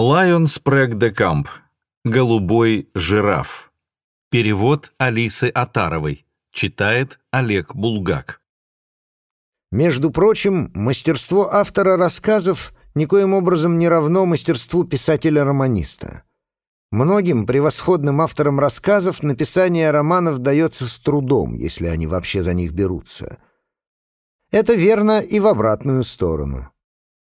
Лайон Спрэг де Камп. Голубой жираф. Перевод Алисы Атаровой. Читает Олег Булгак. Между прочим, мастерство автора рассказов никоим образом не равно мастерству писателя-романиста. Многим превосходным авторам рассказов написание романов дается с трудом, если они вообще за них берутся. Это верно и в обратную сторону.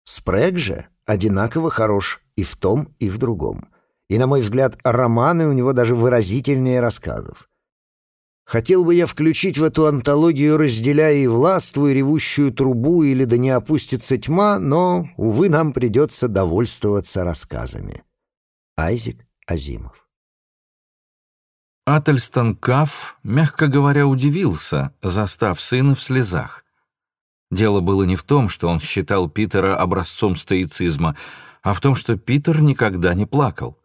Спрэг же одинаково хорош и в том, и в другом. И, на мой взгляд, романы у него даже выразительнее рассказов. Хотел бы я включить в эту антологию «Разделяя и властвуй» ревущую трубу или «Да не опустится тьма», но, увы, нам придется довольствоваться рассказами. Айзек Азимов Ательстон Каф, мягко говоря, удивился, застав сына в слезах. Дело было не в том, что он считал Питера образцом стоицизма, а в том, что Питер никогда не плакал.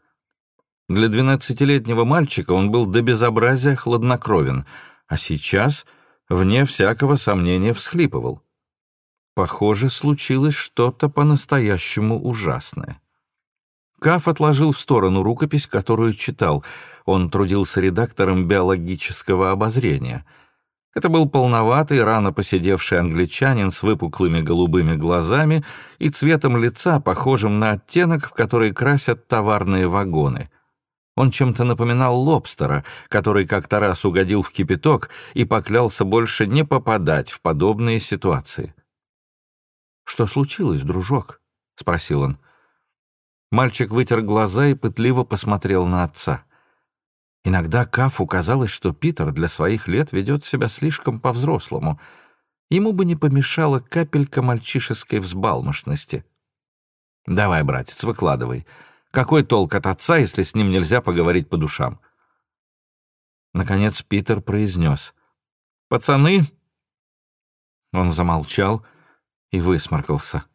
Для двенадцатилетнего мальчика он был до безобразия хладнокровен, а сейчас, вне всякого сомнения, всхлипывал. Похоже, случилось что-то по-настоящему ужасное. Каф отложил в сторону рукопись, которую читал. Он трудился редактором биологического обозрения. Это был полноватый, рано посидевший англичанин с выпуклыми голубыми глазами и цветом лица, похожим на оттенок, в который красят товарные вагоны. Он чем-то напоминал лобстера, который как-то раз угодил в кипяток и поклялся больше не попадать в подобные ситуации. «Что случилось, дружок?» — спросил он. Мальчик вытер глаза и пытливо посмотрел на отца. Иногда Кафу казалось, что Питер для своих лет ведет себя слишком по-взрослому. Ему бы не помешала капелька мальчишеской взбалмошности. «Давай, братец, выкладывай», какой толк от отца, если с ним нельзя поговорить по душам? Наконец Питер произнес. «Пацаны!» Он замолчал и высморкался.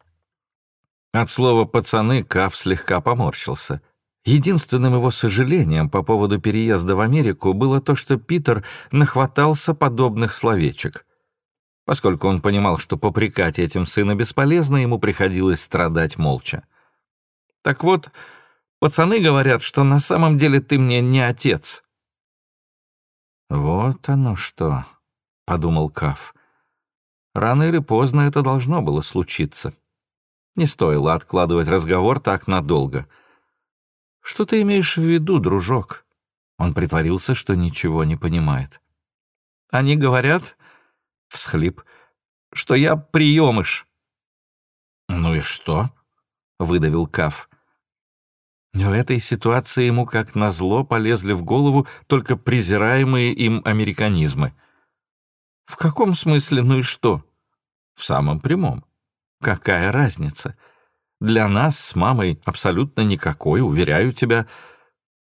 От слова «пацаны» Каф слегка поморщился. Единственным его сожалением по поводу переезда в Америку было то, что Питер нахватался подобных словечек. Поскольку он понимал, что попрекать этим сына бесполезно, ему приходилось страдать молча. Так вот, Пацаны говорят, что на самом деле ты мне не отец». «Вот оно что», — подумал Каф. «Рано или поздно это должно было случиться. Не стоило откладывать разговор так надолго. Что ты имеешь в виду, дружок?» Он притворился, что ничего не понимает. «Они говорят, — всхлип, — что я приемыш». «Ну и что?» — выдавил Каф. В этой ситуации ему как назло полезли в голову только презираемые им американизмы. В каком смысле, ну и что? В самом прямом. Какая разница? Для нас с мамой абсолютно никакой, уверяю тебя.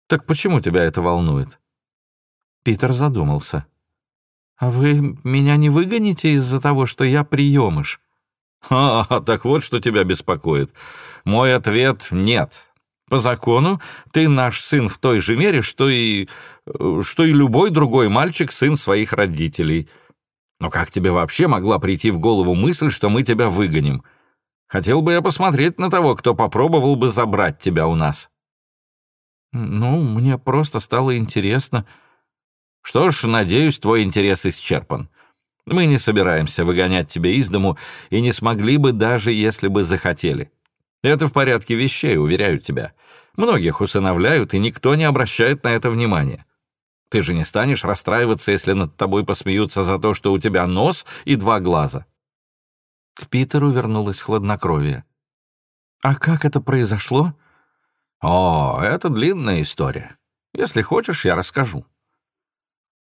Так почему тебя это волнует? Питер задумался. «А вы меня не выгоните из-за того, что я приемыш?» «А, так вот, что тебя беспокоит. Мой ответ — нет. По закону ты наш сын в той же мере, что и... что и любой другой мальчик сын своих родителей. Но как тебе вообще могла прийти в голову мысль, что мы тебя выгоним? Хотел бы я посмотреть на того, кто попробовал бы забрать тебя у нас». «Ну, мне просто стало интересно». «Что ж, надеюсь, твой интерес исчерпан. Мы не собираемся выгонять тебя из дому и не смогли бы, даже если бы захотели». Это в порядке вещей, уверяю тебя. Многих усыновляют, и никто не обращает на это внимания. Ты же не станешь расстраиваться, если над тобой посмеются за то, что у тебя нос и два глаза». К Питеру вернулось хладнокровие. «А как это произошло?» «О, это длинная история. Если хочешь, я расскажу».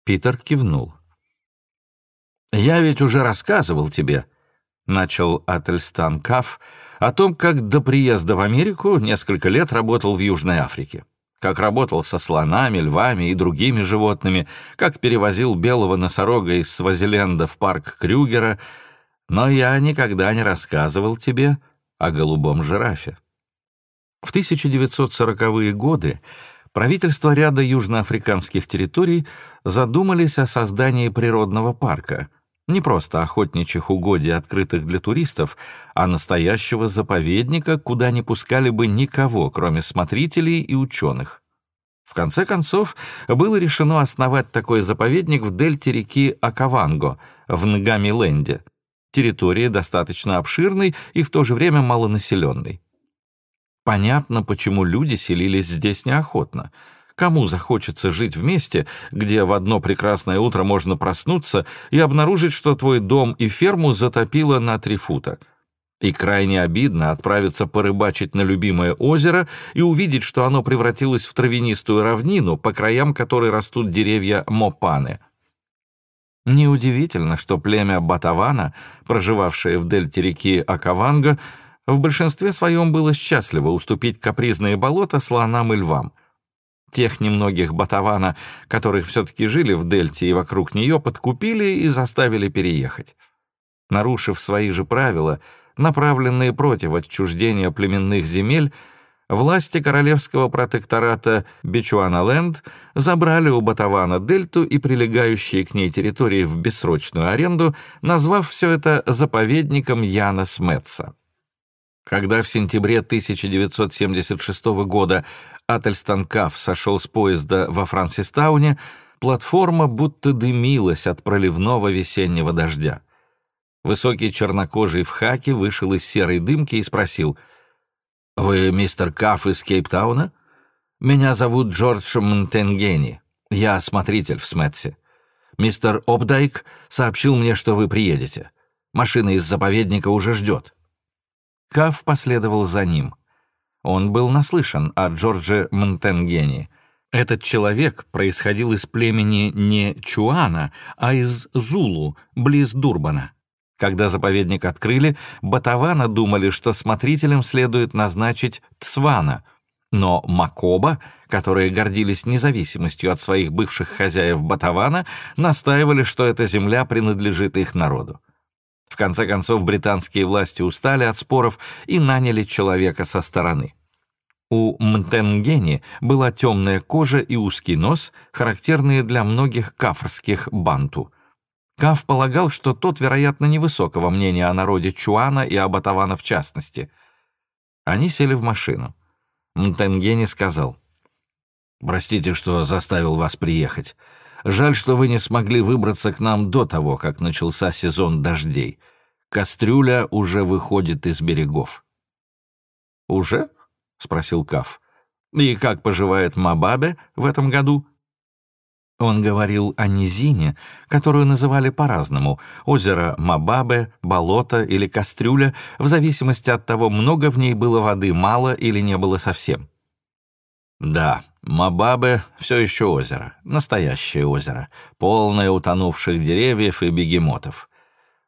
Питер кивнул. «Я ведь уже рассказывал тебе», — начал Ательстан Каф, — о том, как до приезда в Америку несколько лет работал в Южной Африке. Как работал со слонами, львами и другими животными, как перевозил белого носорога из Свазиленда в парк Крюгера, но я никогда не рассказывал тебе о голубом жирафе. В 1940-е годы правительства ряда южноафриканских территорий задумались о создании природного парка, Не просто охотничьих угодий, открытых для туристов, а настоящего заповедника, куда не пускали бы никого, кроме смотрителей и ученых. В конце концов, было решено основать такой заповедник в дельте реки Акаванго, в Нгами-Ленде, территории достаточно обширной и в то же время малонаселенной. Понятно, почему люди селились здесь неохотно — Кому захочется жить в месте, где в одно прекрасное утро можно проснуться и обнаружить, что твой дом и ферму затопило на три фута? И крайне обидно отправиться порыбачить на любимое озеро и увидеть, что оно превратилось в травянистую равнину, по краям которой растут деревья мопаны. Неудивительно, что племя Батавана, проживавшее в дельте реки Акаванга, в большинстве своем было счастливо уступить капризные болота слонам и львам — Тех немногих Батавана, которых все-таки жили в Дельте и вокруг нее, подкупили и заставили переехать. Нарушив свои же правила, направленные против отчуждения племенных земель, власти королевского протектората Бичуаналенд забрали у Батавана дельту и прилегающие к ней территории в бессрочную аренду, назвав все это заповедником Яна Сметса. Когда в сентябре 1976 года Ательстан Каф сошел с поезда во Франсистауне, платформа будто дымилась от проливного весеннего дождя. Высокий чернокожий в хаке вышел из серой дымки и спросил, «Вы мистер Каф из Кейптауна? Меня зовут Джордж Монтенгени. Я смотритель в Сметсе. Мистер Обдайк сообщил мне, что вы приедете. Машина из заповедника уже ждет». Каф последовал за ним. Он был наслышан о Джордже Монтенгене. Этот человек происходил из племени не Чуана, а из Зулу, близ Дурбана. Когда заповедник открыли, Батавана думали, что смотрителем следует назначить Цвана, но Макоба, которые гордились независимостью от своих бывших хозяев Батавана, настаивали, что эта земля принадлежит их народу. В конце концов, британские власти устали от споров и наняли человека со стороны. У Мтенгени была темная кожа и узкий нос, характерные для многих кафрских банту. Каф полагал, что тот, вероятно, невысокого мнения о народе Чуана и Абатавана в частности. Они сели в машину. Мтенгени сказал, «Простите, что заставил вас приехать. Жаль, что вы не смогли выбраться к нам до того, как начался сезон дождей. Кастрюля уже выходит из берегов». «Уже?» — спросил Каф. «И как поживает Мабабе в этом году?» Он говорил о низине, которую называли по-разному — озеро Мабабе, болото или кастрюля, в зависимости от того, много в ней было воды, мало или не было совсем. Да, Мабабе — все еще озеро, настоящее озеро, полное утонувших деревьев и бегемотов.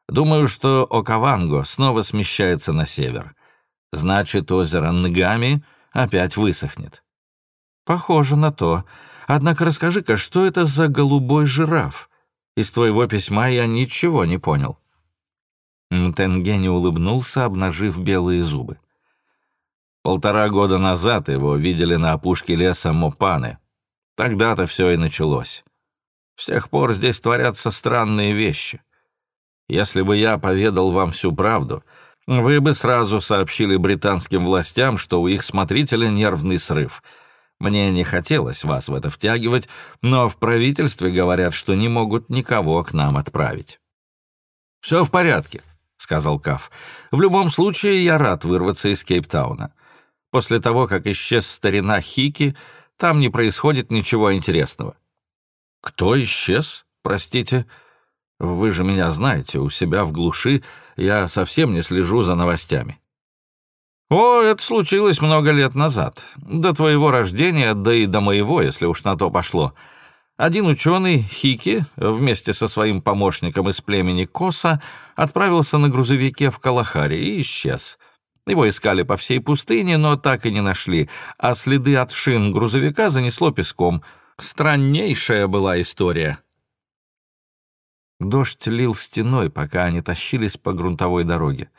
Думаю, что Окаванго снова смещается на север. Значит, озеро Нгами опять высохнет. Похоже на то. Однако расскажи-ка, что это за голубой жираф? Из твоего письма я ничего не понял. Мтенгени улыбнулся, обнажив белые зубы. Полтора года назад его видели на опушке леса Мопаны. Тогда-то все и началось. С тех пор здесь творятся странные вещи. Если бы я поведал вам всю правду, вы бы сразу сообщили британским властям, что у их смотрителя нервный срыв. Мне не хотелось вас в это втягивать, но в правительстве говорят, что не могут никого к нам отправить. «Все в порядке», — сказал Каф. «В любом случае, я рад вырваться из Кейптауна. После того, как исчез старина Хики, там не происходит ничего интересного». «Кто исчез? Простите?» «Вы же меня знаете, у себя в глуши я совсем не слежу за новостями». «О, это случилось много лет назад. До твоего рождения, да и до моего, если уж на то пошло. Один ученый, Хики, вместе со своим помощником из племени Коса, отправился на грузовике в Калахари и исчез. Его искали по всей пустыне, но так и не нашли, а следы от шин грузовика занесло песком. Страннейшая была история. Дождь лил стеной, пока они тащились по грунтовой дороге.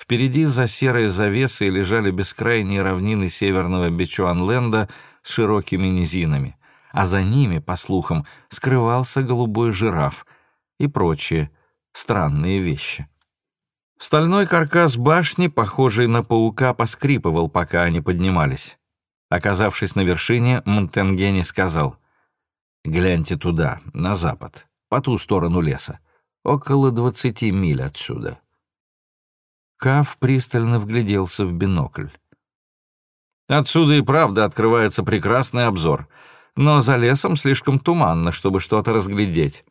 Впереди за серой завесой лежали бескрайние равнины северного Бичуанленда с широкими низинами, а за ними, по слухам, скрывался голубой жираф и прочее, странные вещи. Стальной каркас башни, похожий на паука, поскрипывал, пока они поднимались. Оказавшись на вершине, Монтенгени сказал, «Гляньте туда, на запад, по ту сторону леса, около двадцати миль отсюда». Каф пристально вгляделся в бинокль. Отсюда и правда открывается прекрасный обзор, но за лесом слишком туманно, чтобы что-то разглядеть.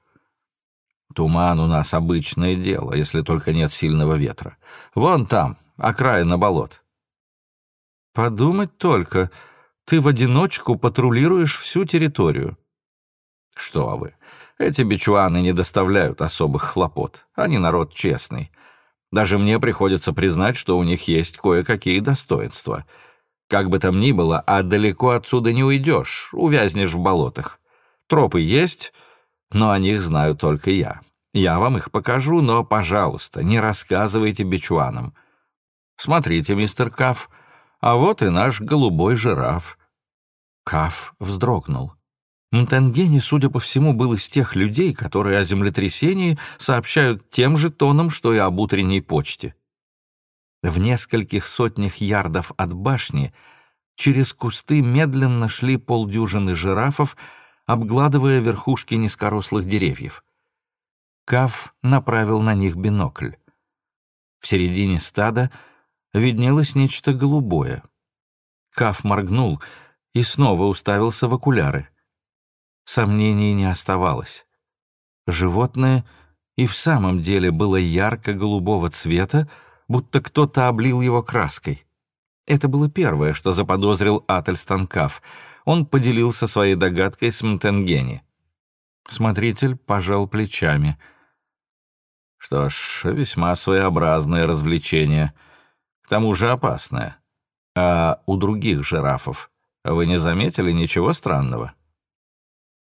Туман у нас обычное дело, если только нет сильного ветра. Вон там, окраина болот. Подумать только, ты в одиночку патрулируешь всю территорию. Что вы, эти бичуаны не доставляют особых хлопот. Они народ честный. Даже мне приходится признать, что у них есть кое-какие достоинства. Как бы там ни было, а далеко отсюда не уйдешь, увязнешь в болотах. Тропы есть, но о них знаю только я. Я вам их покажу, но, пожалуйста, не рассказывайте бичуанам. Смотрите, мистер Каф, а вот и наш голубой жираф. Каф вздрогнул. Мтенгени, судя по всему, был из тех людей, которые о землетрясении сообщают тем же тоном, что и об утренней почте. В нескольких сотнях ярдов от башни через кусты медленно шли полдюжины жирафов, обгладывая верхушки низкорослых деревьев. Каф направил на них бинокль. В середине стада виднелось нечто голубое. Каф моргнул и снова уставился в окуляры. Сомнений не оставалось. Животное и в самом деле было ярко-голубого цвета, будто кто-то облил его краской. Это было первое, что заподозрил Ательстан Каф. Он поделился своей догадкой с Мтенгени. Смотритель пожал плечами — что ж, весьма своеобразное развлечение. К тому же опасное. А у других жирафов вы не заметили ничего странного?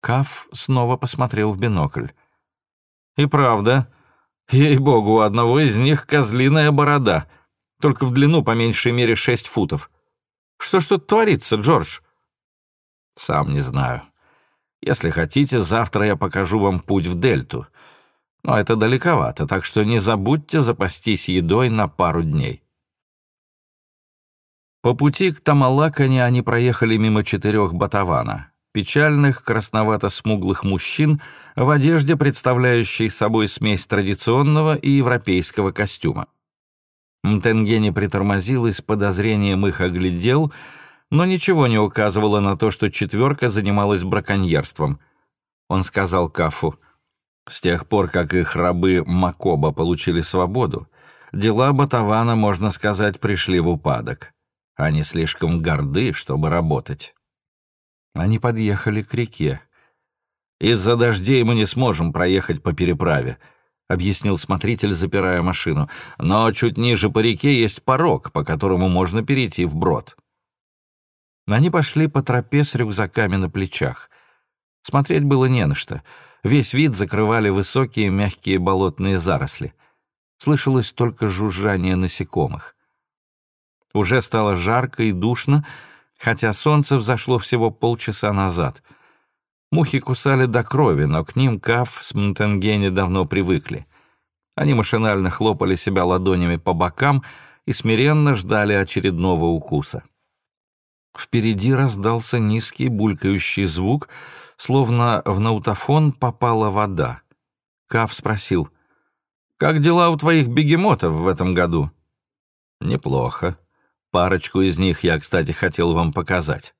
Каф снова посмотрел в бинокль. И правда, ей-богу, у одного из них козлиная борода, только в длину по меньшей мере шесть футов. Что ж тут творится, Джордж? Сам не знаю. Если хотите, завтра я покажу вам путь в Дельту — но это далековато, так что не забудьте запастись едой на пару дней. По пути к Тамалакане они проехали мимо четырех батавана, печальных красновато-смуглых мужчин в одежде, представляющей собой смесь традиционного и европейского костюма. Мтенгени притормозил и с подозрением их оглядел, но ничего не указывало на то, что четверка занималась браконьерством. Он сказал Кафу — с тех пор, как их рабы Макоба получили свободу, дела Батавана, можно сказать, пришли в упадок. Они слишком горды, чтобы работать. Они подъехали к реке. «Из-за дождей мы не сможем проехать по переправе», — объяснил смотритель, запирая машину. «Но чуть ниже по реке есть порог, по которому можно перейти вброд». Они пошли по тропе с рюкзаками на плечах. Смотреть было не на что — Весь вид закрывали высокие мягкие болотные заросли. Слышалось только жужжание насекомых. Уже стало жарко и душно, хотя солнце взошло всего полчаса назад. Мухи кусали до крови, но к ним Каф с Монтенгени давно привыкли. Они машинально хлопали себя ладонями по бокам и смиренно ждали очередного укуса. Впереди раздался низкий булькающий звук — словно в наутофон попала вода. Кав спросил, «Как дела у твоих бегемотов в этом году?» «Неплохо. Парочку из них я, кстати, хотел вам показать».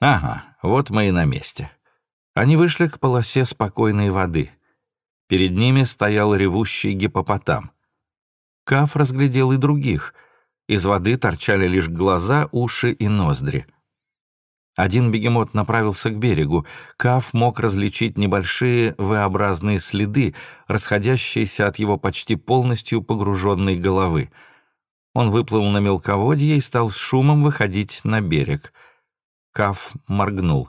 «Ага, вот мы и на месте». Они вышли к полосе спокойной воды. Перед ними стоял ревущий гипопотам. Каф разглядел и других. Из воды торчали лишь глаза, уши и ноздри. Один бегемот направился к берегу. Каф мог различить небольшие V-образные следы, расходящиеся от его почти полностью погруженной головы. Он выплыл на мелководье и стал с шумом выходить на берег. Каф моргнул.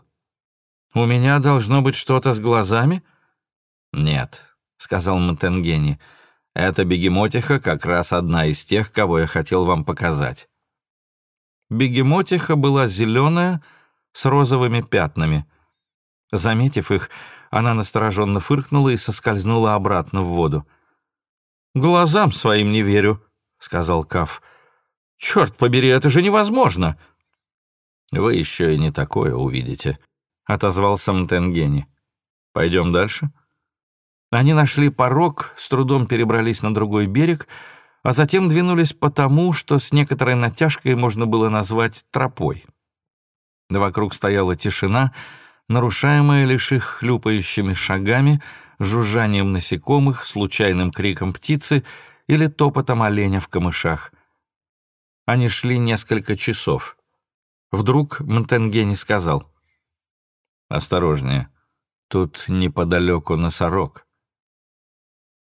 «У меня должно быть что-то с глазами?» «Нет», — сказал Монтенгени. «Эта бегемотиха как раз одна из тех, кого я хотел вам показать». Бегемотиха была зеленая, — с розовыми пятнами. Заметив их, она настороженно фыркнула и соскользнула обратно в воду. «Глазам своим не верю», — сказал Каф. «Черт побери, это же невозможно!» «Вы еще и не такое увидите», — отозвался Мтенгени. «Пойдем дальше?» Они нашли порог, с трудом перебрались на другой берег, а затем двинулись по тому, что с некоторой натяжкой можно было назвать тропой. Вокруг стояла тишина, нарушаемая лишь их хлюпающими шагами, жужжанием насекомых, случайным криком птицы или топотом оленя в камышах. Они шли несколько часов. Вдруг Монтенгени сказал. «Осторожнее, тут неподалеку носорог».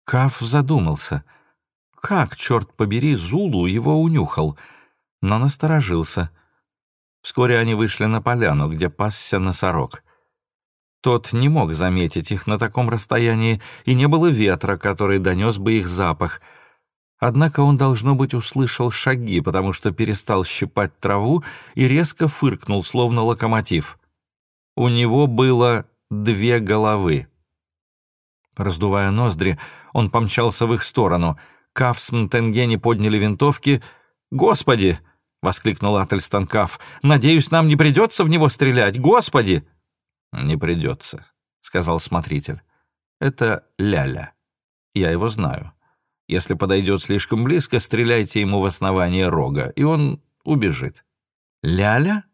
Каф задумался. Как, черт побери, Зулу его унюхал, но насторожился. Вскоре они вышли на поляну, где пасся носорог. Тот не мог заметить их на таком расстоянии, и не было ветра, который донес бы их запах. Однако он, должно быть, услышал шаги, потому что перестал щипать траву и резко фыркнул, словно локомотив. У него было две головы. Раздувая ноздри, он помчался в их сторону. Каф с Мтенгени подняли винтовки. «Господи!» — воскликнул Ательстан Каф. «Надеюсь, нам не придется в него стрелять! Господи!» «Не придется», — сказал смотритель. «Это Ляля. Я его знаю. Если подойдет слишком близко, стреляйте ему в основание рога, и он убежит». «Ляля?»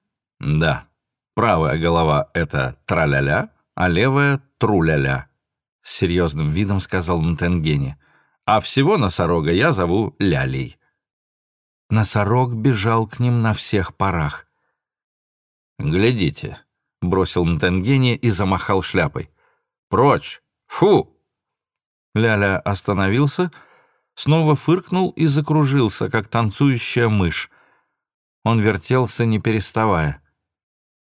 «Да. Правая голова — это траля-ля, а левая — труля-ля», — с серьезным видом сказал Мтенгени. «А всего носорога я зову Лялей». Носорог бежал к ним на всех парах. «Глядите», — бросил Мтенгени и замахал шляпой. «Прочь! Фу!» Ляля остановился, снова фыркнул и закружился, как танцующая мышь. Он вертелся, не переставая.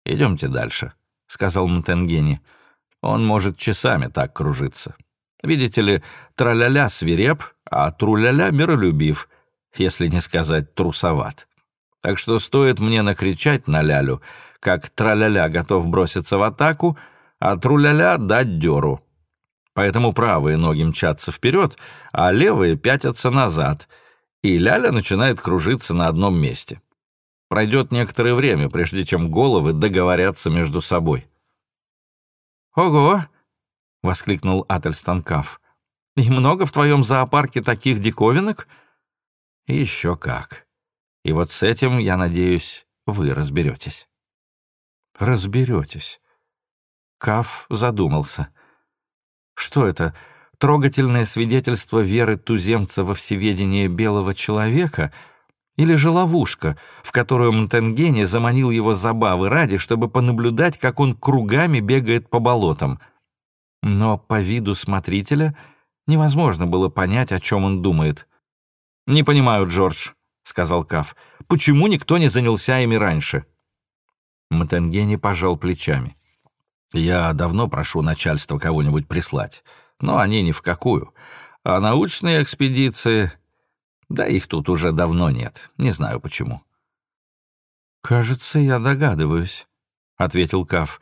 «Идемте дальше», — сказал Мтенгени. «Он может часами так кружиться. Видите ли, траля-ля свиреп, а труля-ля миролюбив, если не сказать трусоват. Так что стоит мне накричать на лялю, как траля-ля готов броситься в атаку, а труля-ля дать дёру. Поэтому правые ноги мчатся вперед, а левые пятятся назад, и ляля начинает кружиться на одном месте. Пройдет некоторое время, прежде чем головы договорятся между собой. «Ого!» — воскликнул Ательстан Каф. «И много в твоем зоопарке таких диковинок?» «Еще как. И вот с этим, я надеюсь, вы разберетесь» разберетесь. Каф задумался. Что это, трогательное свидетельство веры туземца во всеведение белого человека или же ловушка, в которую Монтенгени заманил его забавы ради, чтобы понаблюдать, как он кругами бегает по болотам? Но по виду смотрителя невозможно было понять, о чем он думает. «Не понимаю, Джордж», — сказал Каф, — «почему никто не занялся ими раньше?» Матенгени пожал плечами. «Я давно прошу начальство кого-нибудь прислать, но они ни в какую. А научные экспедиции... Да их тут уже давно нет, не знаю почему». «Кажется, я догадываюсь», — ответил Каф.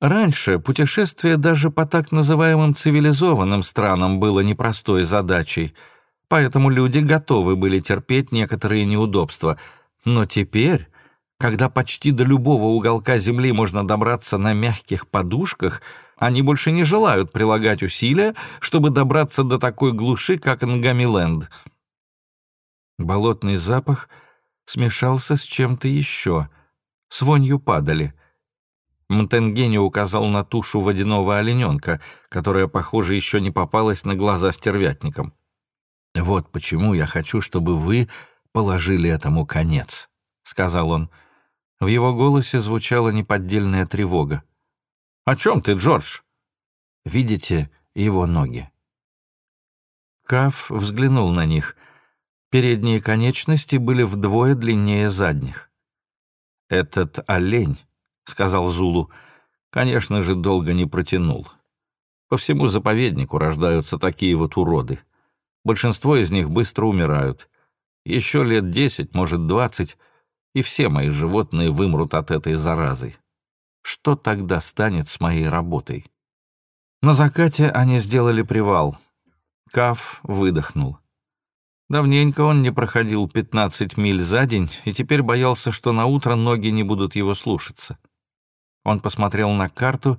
«Раньше путешествие даже по так называемым цивилизованным странам было непростой задачей, поэтому люди готовы были терпеть некоторые неудобства. Но теперь когда почти до любого уголка Земли можно добраться на мягких подушках, они больше не желают прилагать усилия, чтобы добраться до такой глуши, как Нгамиленд. Болотный запах смешался с чем-то еще, с вонью падали. Монтенгени указал на тушу водяного олененка, которая, похоже, еще не попалась на глаза стервятникам. «Вот почему я хочу, чтобы вы положили этому конец», — сказал он. В его голосе звучала неподдельная тревога. «О чем ты, Джордж?» «Видите его ноги?» Каф взглянул на них. Передние конечности были вдвое длиннее задних. «Этот олень», — сказал Зулу, — «конечно же, долго не протянул. По всему заповеднику рождаются такие вот уроды. Большинство из них быстро умирают. Еще лет десять, может, двадцать — и все мои животные вымрут от этой заразы. Что тогда станет с моей работой? На закате они сделали привал. Каф выдохнул. Давненько он не проходил 15 миль за день и теперь боялся, что на утро ноги не будут его слушаться. Он посмотрел на карту,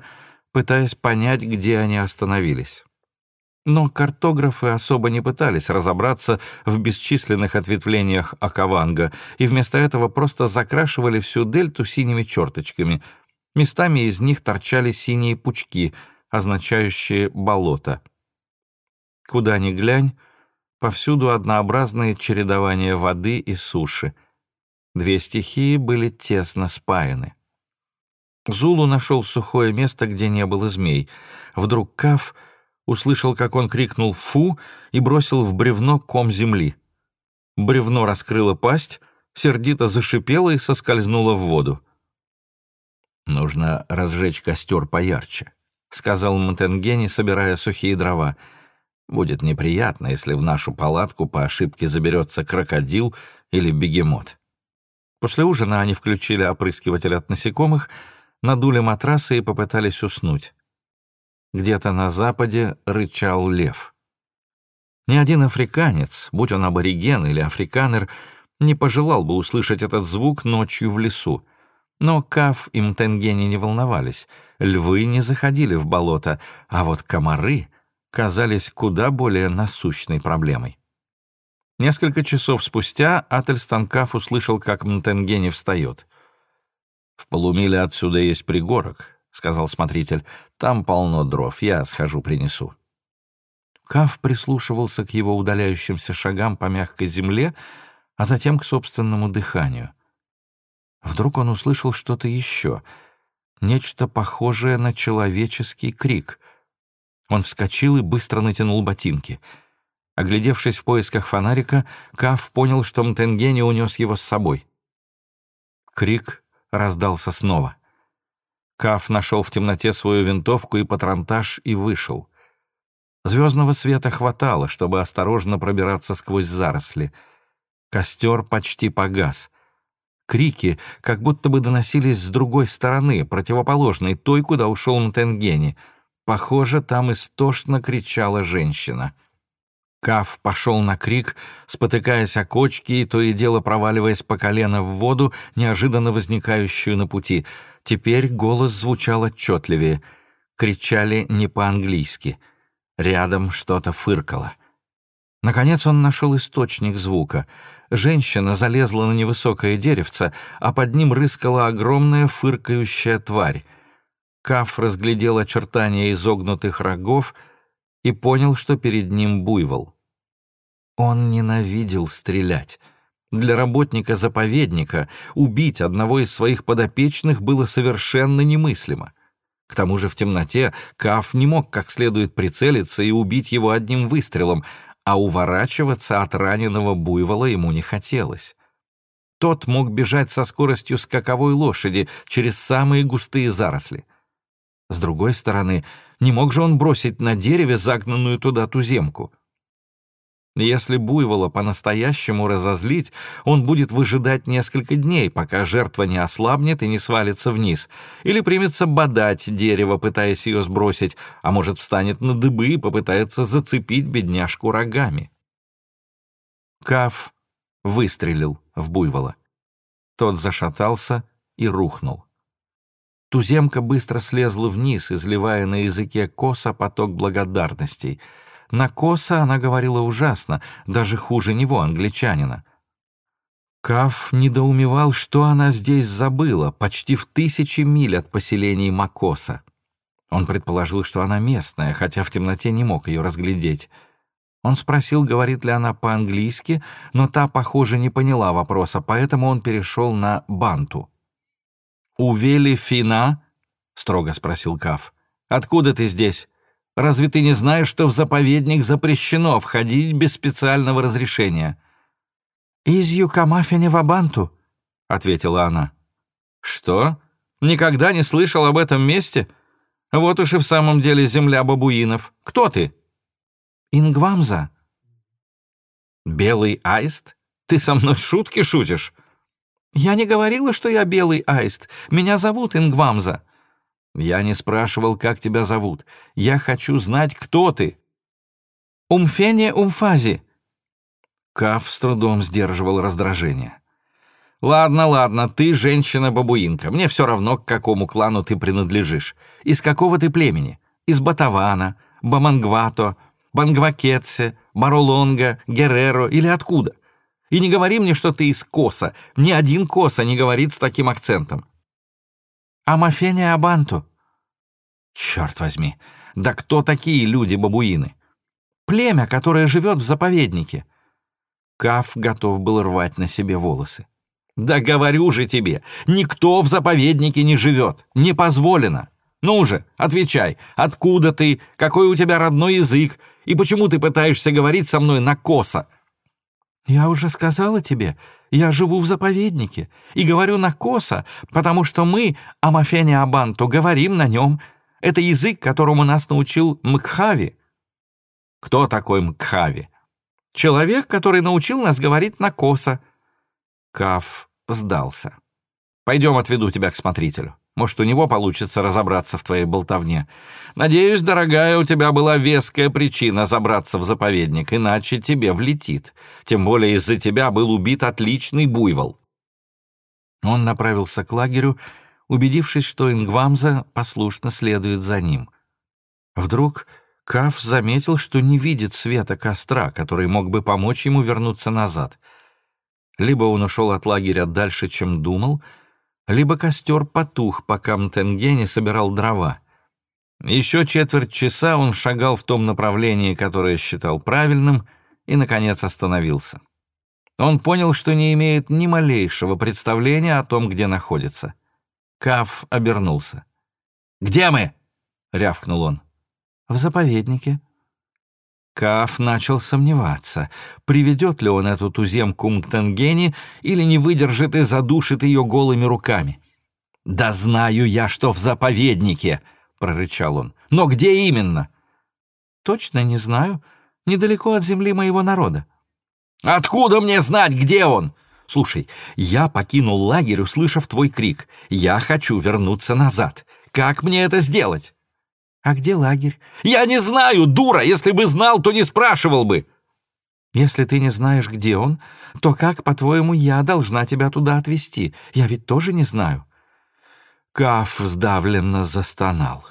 пытаясь понять, где они остановились. Но картографы особо не пытались разобраться в бесчисленных ответвлениях Акаванга и вместо этого просто закрашивали всю дельту синими черточками. Местами из них торчали синие пучки, означающие «болото». Куда ни глянь, повсюду однообразное чередование воды и суши. Две стихии были тесно спаяны. Зулу нашел сухое место, где не было змей. Вдруг Каф — услышал, как он крикнул «фу» и бросил в бревно ком земли. Бревно раскрыло пасть, сердито зашипело и соскользнуло в воду. «Нужно разжечь костер поярче», — сказал Монтенгени, собирая сухие дрова. «Будет неприятно, если в нашу палатку по ошибке заберется крокодил или бегемот». После ужина они включили опрыскиватель от насекомых, надули матрасы и попытались уснуть. Где-то на западе рычал лев. Ни один африканец, будь он абориген или африканер, не пожелал бы услышать этот звук ночью в лесу. Но Каф и Мтенгени не волновались. Львы не заходили в болото, а вот комары казались куда более насущной проблемой. Несколько часов спустя Ательстан Каф услышал, как Мтенгени встает. «В полумиле отсюда есть пригорок. — сказал смотритель. «Там полно дров, я схожу принесу». Каф прислушивался к его удаляющимся шагам по мягкой земле, а затем к собственному дыханию. Вдруг он услышал что-то еще, нечто похожее на человеческий крик. Он вскочил и быстро натянул ботинки. Оглядевшись в поисках фонарика, Каф понял, что Мтенгени унес его с собой. Крик раздался снова — Каф нашел в темноте свою винтовку и патронтаж и вышел. Звездного света хватало, чтобы осторожно пробираться сквозь заросли. Костер почти погас. Крики как будто бы доносились с другой стороны, противоположной той, куда ушел Мтенгени. Похоже, там истошно кричала женщина. Каф пошел на крик, спотыкаясь о кочки и то и дело проваливаясь по колено в воду, неожиданно возникающую на пути. Теперь голос звучал отчетливее. Кричали не по-английски. Рядом что-то фыркало. Наконец он нашел источник звука. Женщина залезла на невысокое деревце, а под ним рыскала огромная фыркающая тварь. Каф разглядел очертания изогнутых рогов и понял, что перед ним буйвол. Он ненавидел стрелять. Для работника заповедника убить одного из своих подопечных было совершенно немыслимо. К тому же в темноте Каф не мог как следует прицелиться и убить его одним выстрелом, а уворачиваться от раненого буйвола ему не хотелось. Тот мог бежать со скоростью скаковой лошади через самые густые заросли. С другой стороны, не мог же он бросить на дереве загнанную туда туземку — если буйвола по-настоящему разозлить, он будет выжидать несколько дней, пока жертва не ослабнет и не свалится вниз, или примется бодать дерево, пытаясь ее сбросить, а может, встанет на дыбы и попытается зацепить бедняжку рогами. Каф выстрелил в буйвола. Тот зашатался и рухнул. Туземка быстро слезла вниз, изливая на языке коса поток благодарностей — на Коса она говорила ужасно, даже хуже него, англичанина. Каф недоумевал, что она здесь забыла, почти в тысячи миль от поселений Макоса. Он предположил, что она местная, хотя в темноте не мог ее разглядеть. Он спросил, говорит ли она по-английски, но та, похоже, не поняла вопроса, поэтому он перешел на банту. «Увели Фина?» — строго спросил Каф. «Откуда ты здесь?» Разве ты не знаешь, что в заповедник запрещено входить без специального разрешения?» «Из Юкамафине в Абанту», — ответила она. «Что? Никогда не слышал об этом месте? Вот уж и в самом деле земля бабуинов. Кто ты?» «Ингвамза». «Белый аист? Ты со мной шутки шутишь?» «Я не говорила, что я белый аист. Меня зовут Ингвамза». Я не спрашивал, как тебя зовут. Я хочу знать, кто ты. Умфене Умфази. Каф с трудом сдерживал раздражение. «Ладно, ладно, ты женщина-бабуинка. Мне все равно, к какому клану ты принадлежишь. Из какого ты племени? Из Батавана, Бамангвато, Бангвакетсе, Баролонга, Герреро или откуда? И не говори мне, что ты из Коса. Ни один Коса не говорит с таким акцентом. Амафения Абанту. Черт возьми, да кто такие люди-бабуины? Племя, которое живет в заповеднике. Каф готов был рвать на себе волосы. «Да говорю же тебе, никто в заповеднике не живет, не позволено. Ну же, отвечай, откуда ты, какой у тебя родной язык, и почему ты пытаешься говорить со мной на косо?» «Я уже сказала тебе, я живу в заповеднике и говорю на косо, потому что мы, Амафене Абанту, говорим на нем. Это язык, которому нас научил Мкхави». «Кто такой Мкхави?» «Человек, который научил нас говорить на косо». Каф сдался. «Пойдем отведу тебя к смотрителю». Может, у него получится разобраться в твоей болтовне. Надеюсь, дорогая, у тебя была веская причина забраться в заповедник, иначе тебе влетит. Тем более из-за тебя был убит отличный буйвол». Он направился к лагерю, убедившись, что Ингвамза послушно следует за ним. Вдруг Каф заметил, что не видит света костра, который мог бы помочь ему вернуться назад. Либо он ушел от лагеря дальше, чем думал, — либо костер потух, пока Мтенгени собирал дрова. Еще четверть часа он шагал в том направлении, которое считал правильным, и, наконец, остановился. Он понял, что не имеет ни малейшего представления о том, где находится. Каф обернулся. «Где мы?» — рявкнул он. «В заповеднике», Каф начал сомневаться, приведет ли он эту туземку Мктенгени или не выдержит и задушит ее голыми руками. «Да знаю я, что в заповеднике!» — прорычал он. «Но где именно?» «Точно не знаю. Недалеко от земли моего народа». «Откуда мне знать, где он?» «Слушай, я покинул лагерь, услышав твой крик. Я хочу вернуться назад. Как мне это сделать?» «А где лагерь?» «Я не знаю, дура! Если бы знал, то не спрашивал бы!» «Если ты не знаешь, где он, то как, по-твоему, я должна тебя туда отвезти? Я ведь тоже не знаю». Каф сдавленно застонал.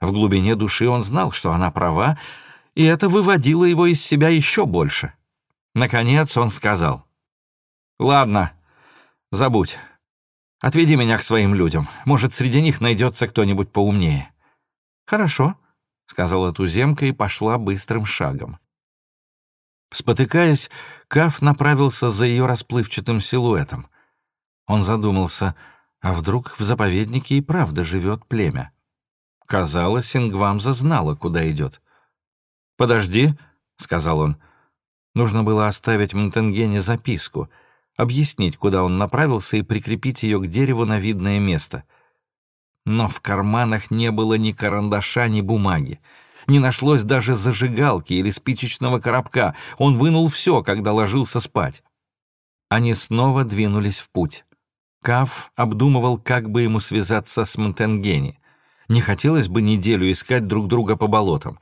В глубине души он знал, что она права, и это выводило его из себя еще больше. Наконец он сказал. «Ладно, забудь. Отведи меня к своим людям. Может, среди них найдется кто-нибудь поумнее». «Хорошо», — сказала туземка и пошла быстрым шагом. Спотыкаясь, Каф направился за ее расплывчатым силуэтом. Он задумался, а вдруг в заповеднике и правда живет племя? Казалось, Ингвамза знала, куда идет. «Подожди», — сказал он. Нужно было оставить Монтенгене записку, объяснить, куда он направился, и прикрепить ее к дереву на видное место — но в карманах не было ни карандаша, ни бумаги. Не нашлось даже зажигалки или спичечного коробка. Он вынул все, когда ложился спать. Они снова двинулись в путь. Каф обдумывал, как бы ему связаться с Монтенгени. Не хотелось бы неделю искать друг друга по болотам.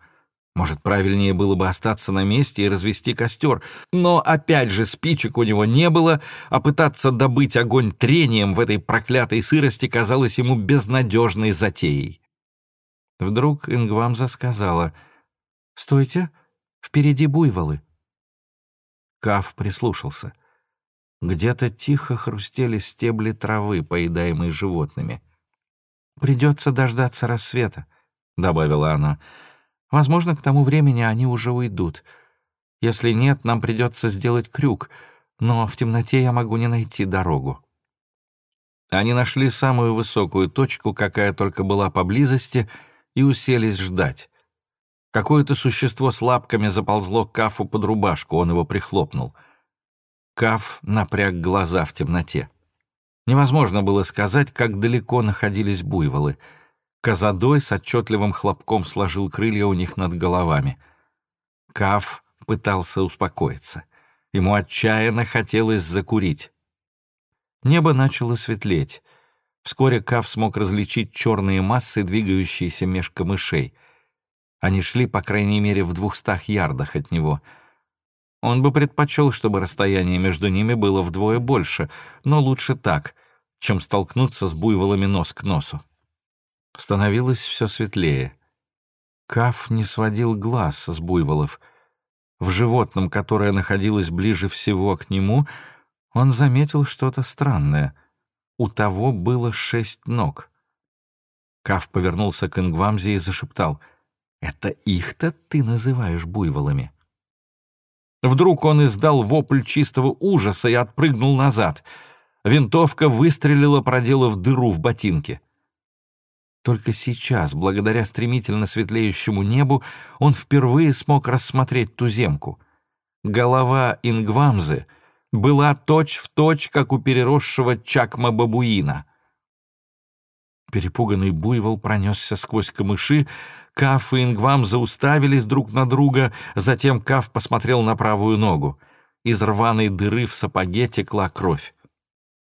Может, правильнее было бы остаться на месте и развести костер, но опять же спичек у него не было, а пытаться добыть огонь трением в этой проклятой сырости казалось ему безнадежной затеей. Вдруг Ингвамза сказала, «Стойте, впереди буйволы». Каф прислушался. Где-то тихо хрустели стебли травы, поедаемые животными. «Придется дождаться рассвета», — добавила она, — Возможно, к тому времени они уже уйдут. Если нет, нам придется сделать крюк, но в темноте я могу не найти дорогу». Они нашли самую высокую точку, какая только была поблизости, и уселись ждать. Какое-то существо с лапками заползло к Кафу под рубашку, он его прихлопнул. Каф напряг глаза в темноте. Невозможно было сказать, как далеко находились буйволы — Казадой с отчетливым хлопком сложил крылья у них над головами. Каф пытался успокоиться. Ему отчаянно хотелось закурить. Небо начало светлеть. Вскоре Каф смог различить черные массы, двигающиеся меж камышей. Они шли, по крайней мере, в двухстах ярдах от него. Он бы предпочел, чтобы расстояние между ними было вдвое больше, но лучше так, чем столкнуться с буйволами нос к носу. Становилось все светлее. Каф не сводил глаз с буйволов. В животном, которое находилось ближе всего к нему, он заметил что-то странное. У того было шесть ног. Каф повернулся к Ингвамзе и зашептал. «Это их-то ты называешь буйволами?» Вдруг он издал вопль чистого ужаса и отпрыгнул назад. Винтовка выстрелила, проделав дыру в ботинке. Только сейчас, благодаря стремительно светлеющему небу, он впервые смог рассмотреть туземку. Голова Ингвамзы была точь-в-точь, точь, как у переросшего чакма-бабуина. Перепуганный буйвол пронесся сквозь камыши, Каф и Ингвам зауставились друг на друга, затем Каф посмотрел на правую ногу. Из рваной дыры в сапоге текла кровь.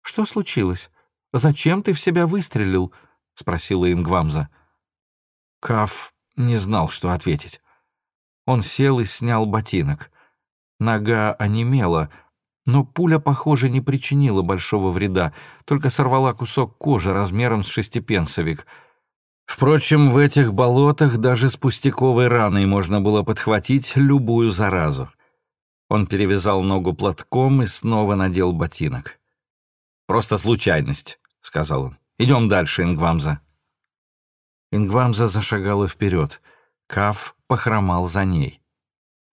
«Что случилось? Зачем ты в себя выстрелил?» — спросила Ингвамза. Каф не знал, что ответить. Он сел и снял ботинок. Нога онемела — но пуля, похоже, не причинила большого вреда, только сорвала кусок кожи размером с шестипенсовик. Впрочем, в этих болотах даже с пустяковой раной можно было подхватить любую заразу. Он перевязал ногу платком и снова надел ботинок. «Просто случайность», — сказал он. «Идем дальше, Ингвамза». Ингвамза зашагала вперед. Каф похромал за ней.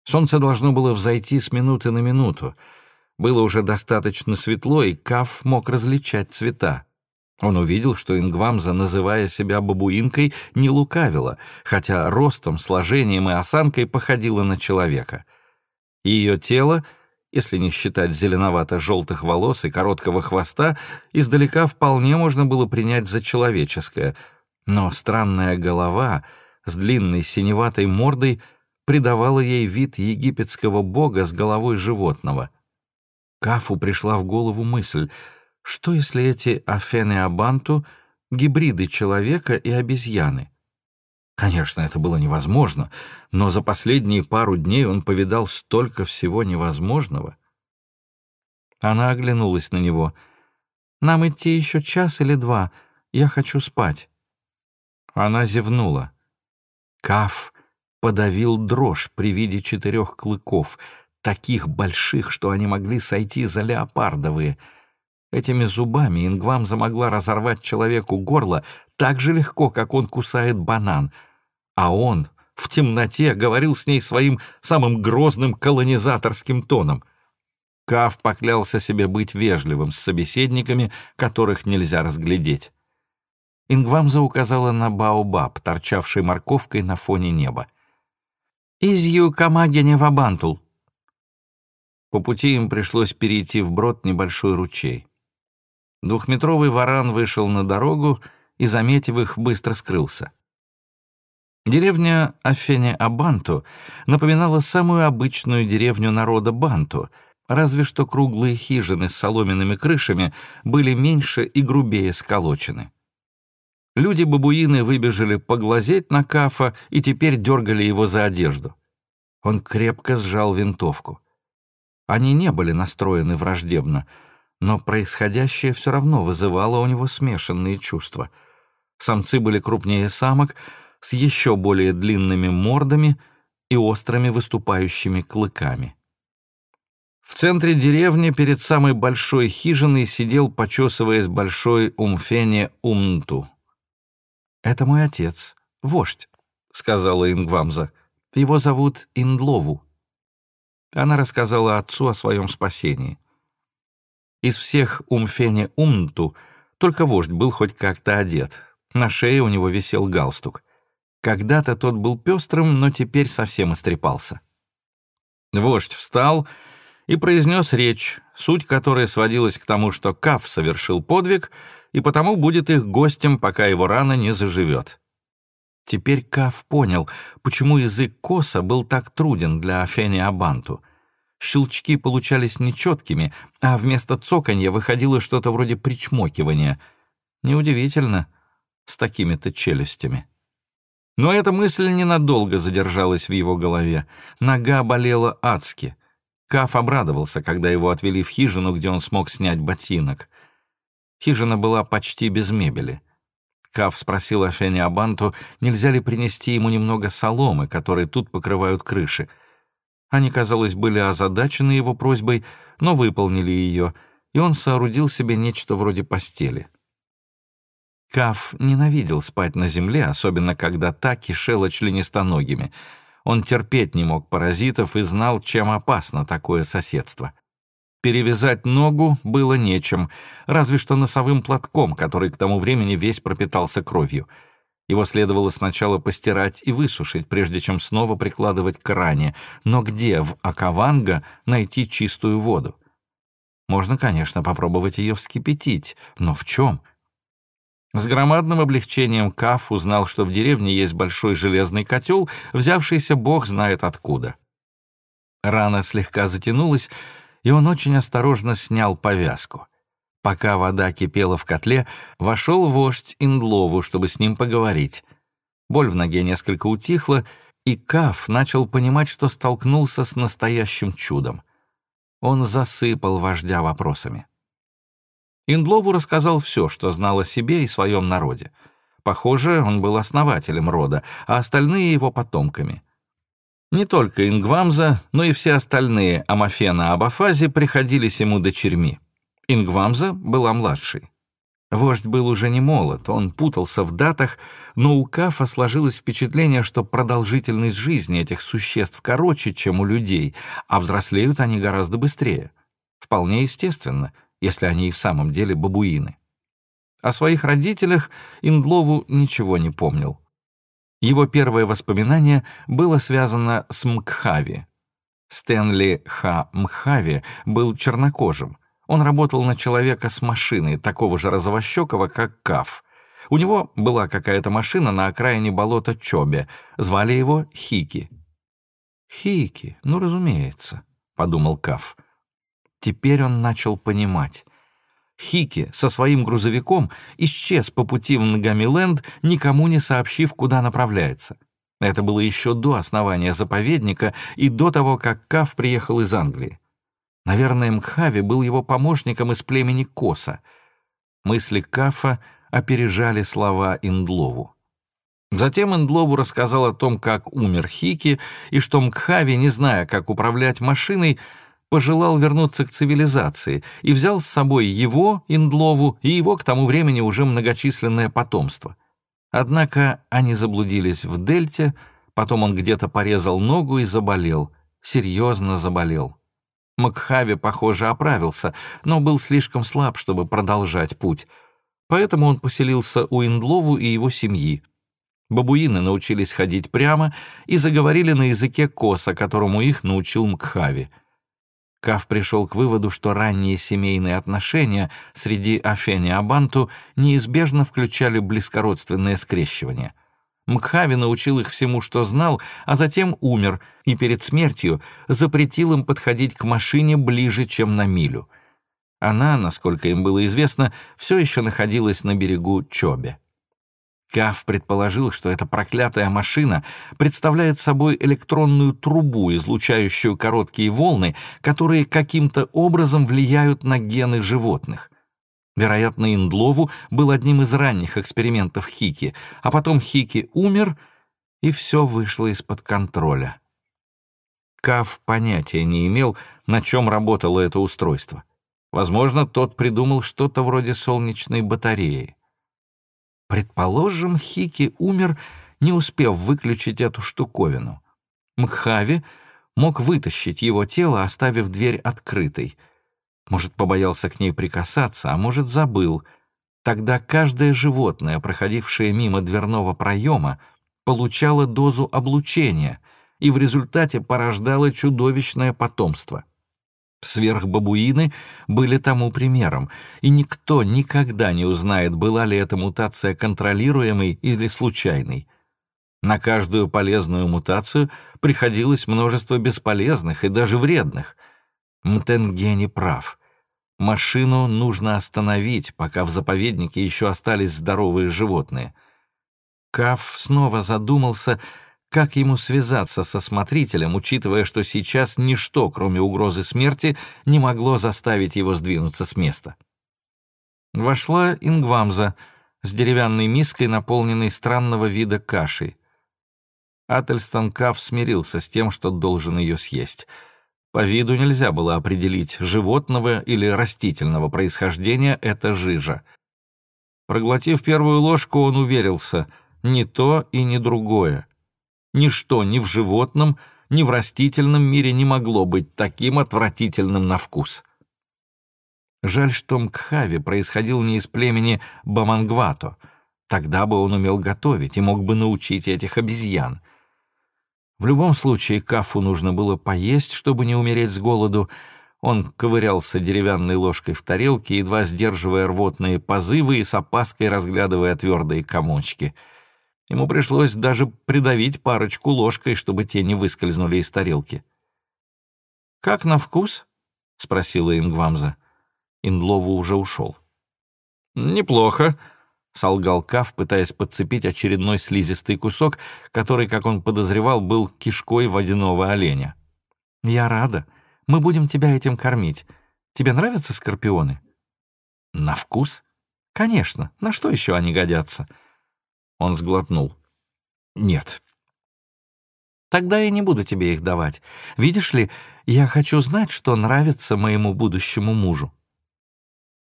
Солнце должно было взойти с минуты на минуту. Было уже достаточно светло, и Каф мог различать цвета. Он увидел, что Ингвамза, называя себя бабуинкой, не лукавила, хотя ростом, сложением и осанкой походила на человека. Ее тело, если не считать зеленовато-желтых волос и короткого хвоста, издалека вполне можно было принять за человеческое, но странная голова с длинной синеватой мордой придавала ей вид египетского бога с головой животного — Кафу пришла в голову мысль, что если эти Афены Абанту — гибриды человека и обезьяны? Конечно, это было невозможно, но за последние пару дней он повидал столько всего невозможного. Она оглянулась на него. «Нам идти еще час или два. Я хочу спать». Она зевнула. Каф подавил дрожь при виде четырех клыков — таких больших, что они могли сойти за леопардовые. Этими зубами Ингвам замогла разорвать человеку горло так же легко, как он кусает банан. А он в темноте говорил с ней своим самым грозным колонизаторским тоном. Кав поклялся себе быть вежливым с собеседниками, которых нельзя разглядеть. Ингвамза указала на Баобаб, торчавший морковкой на фоне неба. «Изью камагене вабантул», по пути им пришлось перейти вброд небольшой ручей. Двухметровый варан вышел на дорогу и, заметив их, быстро скрылся. Деревня Афене-Абанту напоминала самую обычную деревню народа Банту, разве что круглые хижины с соломенными крышами были меньше и грубее сколочены. Люди-бабуины выбежали поглазеть на Кафа и теперь дергали его за одежду. Он крепко сжал винтовку. Они не были настроены враждебно, но происходящее все равно вызывало у него смешанные чувства. Самцы были крупнее самок, с еще более длинными мордами и острыми выступающими клыками. В центре деревни перед самой большой хижиной сидел, почесываясь большой умфене Умнту. «Это мой отец, вождь», — сказала Ингвамза. «Его зовут Индлову». Она рассказала отцу о своем спасении. Из всех Умфене Умнту только вождь был хоть как-то одет. На шее у него висел галстук. Когда-то тот был пестрым, но теперь совсем истрепался. Вождь встал и произнес речь, суть которой сводилась к тому, что Каф совершил подвиг и потому будет их гостем, пока его рана не заживет. Теперь Каф понял, почему язык коса был так труден для Афени Абанту. Щелчки получались нечеткими, а вместо цоканья выходило что-то вроде причмокивания. Неудивительно, с такими-то челюстями. Но эта мысль ненадолго задержалась в его голове. Нога болела адски. Каф обрадовался, когда его отвели в хижину, где он смог снять ботинок. Хижина была почти без мебели. Каф спросил Афене Абанту, нельзя ли принести ему немного соломы, которые тут покрывают крыши. Они, казалось, были озадачены его просьбой, но выполнили ее, и он соорудил себе нечто вроде постели. Каф ненавидел спать на земле, особенно когда та кишела членистоногими. Он терпеть не мог паразитов и знал, чем опасно такое соседство. Перевязать ногу было нечем, разве что носовым платком, который к тому времени весь пропитался кровью. Его следовало сначала постирать и высушить, прежде чем снова прикладывать к ране. Но где в Акаванга найти чистую воду? Можно, конечно, попробовать ее вскипятить, но в чем? С громадным облегчением Каф узнал, что в деревне есть большой железный котел, взявшийся бог знает откуда. Рана слегка затянулась, и он очень осторожно снял повязку. Пока вода кипела в котле, вошел вождь Индлову, чтобы с ним поговорить. Боль в ноге несколько утихла, и Каф начал понимать, что столкнулся с настоящим чудом. Он засыпал вождя вопросами. Индлову рассказал все, что знал о себе и своем народе. Похоже, он был основателем рода, а остальные его потомками. Не только Ингвамза, но и все остальные Амафена Абафази приходились ему дочерьми. Ингвамза была младшей. Вождь был уже не молод, он путался в датах, но у Кафа сложилось впечатление, что продолжительность жизни этих существ короче, чем у людей, а взрослеют они гораздо быстрее. Вполне естественно — если они и в самом деле бабуины. О своих родителях Индлову ничего не помнил. Его первое воспоминание было связано с Мкхави. Стэнли Ха Мхави был чернокожим. Он работал на человека с машиной, такого же розовощекого, как Каф. У него была какая-то машина на окраине болота Чобе. Звали его Хики. «Хики, ну, разумеется», — подумал Каф. Теперь он начал понимать. Хики со своим грузовиком исчез по пути в Нагамиленд, никому не сообщив, куда направляется. Это было еще до основания заповедника и до того, как Каф приехал из Англии. Наверное, Мхави был его помощником из племени Коса. Мысли Кафа опережали слова Индлову. Затем Индлову рассказал о том, как умер Хики, и что Мхави, не зная, как управлять машиной, пожелал вернуться к цивилизации и взял с собой его, Индлову, и его к тому времени уже многочисленное потомство. Однако они заблудились в дельте, потом он где-то порезал ногу и заболел, серьезно заболел. Макхави, похоже, оправился, но был слишком слаб, чтобы продолжать путь. Поэтому он поселился у Индлову и его семьи. Бабуины научились ходить прямо и заговорили на языке коса, которому их научил Мкхави — Каф пришел к выводу, что ранние семейные отношения среди Афени Абанту неизбежно включали близкородственное скрещивание. Мхави научил их всему, что знал, а затем умер, и перед смертью запретил им подходить к машине ближе, чем на милю. Она, насколько им было известно, все еще находилась на берегу Чобе. Каф предположил, что эта проклятая машина представляет собой электронную трубу, излучающую короткие волны, которые каким-то образом влияют на гены животных. Вероятно, Индлову был одним из ранних экспериментов Хики, а потом Хики умер, и все вышло из-под контроля. Каф понятия не имел, на чем работало это устройство. Возможно, тот придумал что-то вроде солнечной батареи. Предположим, Хики умер, не успев выключить эту штуковину. Мхави мог вытащить его тело, оставив дверь открытой. Может, побоялся к ней прикасаться, а может, забыл. Тогда каждое животное, проходившее мимо дверного проема, получало дозу облучения и в результате порождало чудовищное потомство. Сверхбабуины были тому примером, и никто никогда не узнает, была ли эта мутация контролируемой или случайной. На каждую полезную мутацию приходилось множество бесполезных и даже вредных. Мтенгени прав. Машину нужно остановить, пока в заповеднике еще остались здоровые животные. Каф снова задумался, Как ему связаться со смотрителем, учитывая, что сейчас ничто, кроме угрозы смерти, не могло заставить его сдвинуться с места? Вошла Ингвамза с деревянной миской, наполненной странного вида кашей. Ательстон Каф смирился с тем, что должен ее съесть. По виду нельзя было определить, животного или растительного происхождения это жижа. Проглотив первую ложку, он уверился — ни то и ни другое. Ничто ни в животном, ни в растительном мире не могло быть таким отвратительным на вкус. Жаль, что Мкхави происходил не из племени Бамангвато. Тогда бы он умел готовить и мог бы научить этих обезьян. В любом случае, Кафу нужно было поесть, чтобы не умереть с голоду. Он ковырялся деревянной ложкой в тарелке, едва сдерживая рвотные позывы и с опаской разглядывая твердые комочки. Ему пришлось даже придавить парочку ложкой, чтобы те не выскользнули из тарелки. «Как на вкус?» — спросила Ингвамза. Инлову уже ушел. «Неплохо», — солгал Каф, пытаясь подцепить очередной слизистый кусок, который, как он подозревал, был кишкой водяного оленя. «Я рада. Мы будем тебя этим кормить. Тебе нравятся скорпионы?» «На вкус?» «Конечно. На что еще они годятся?» Он сглотнул. «Нет». «Тогда я не буду тебе их давать. Видишь ли, я хочу знать, что нравится моему будущему мужу».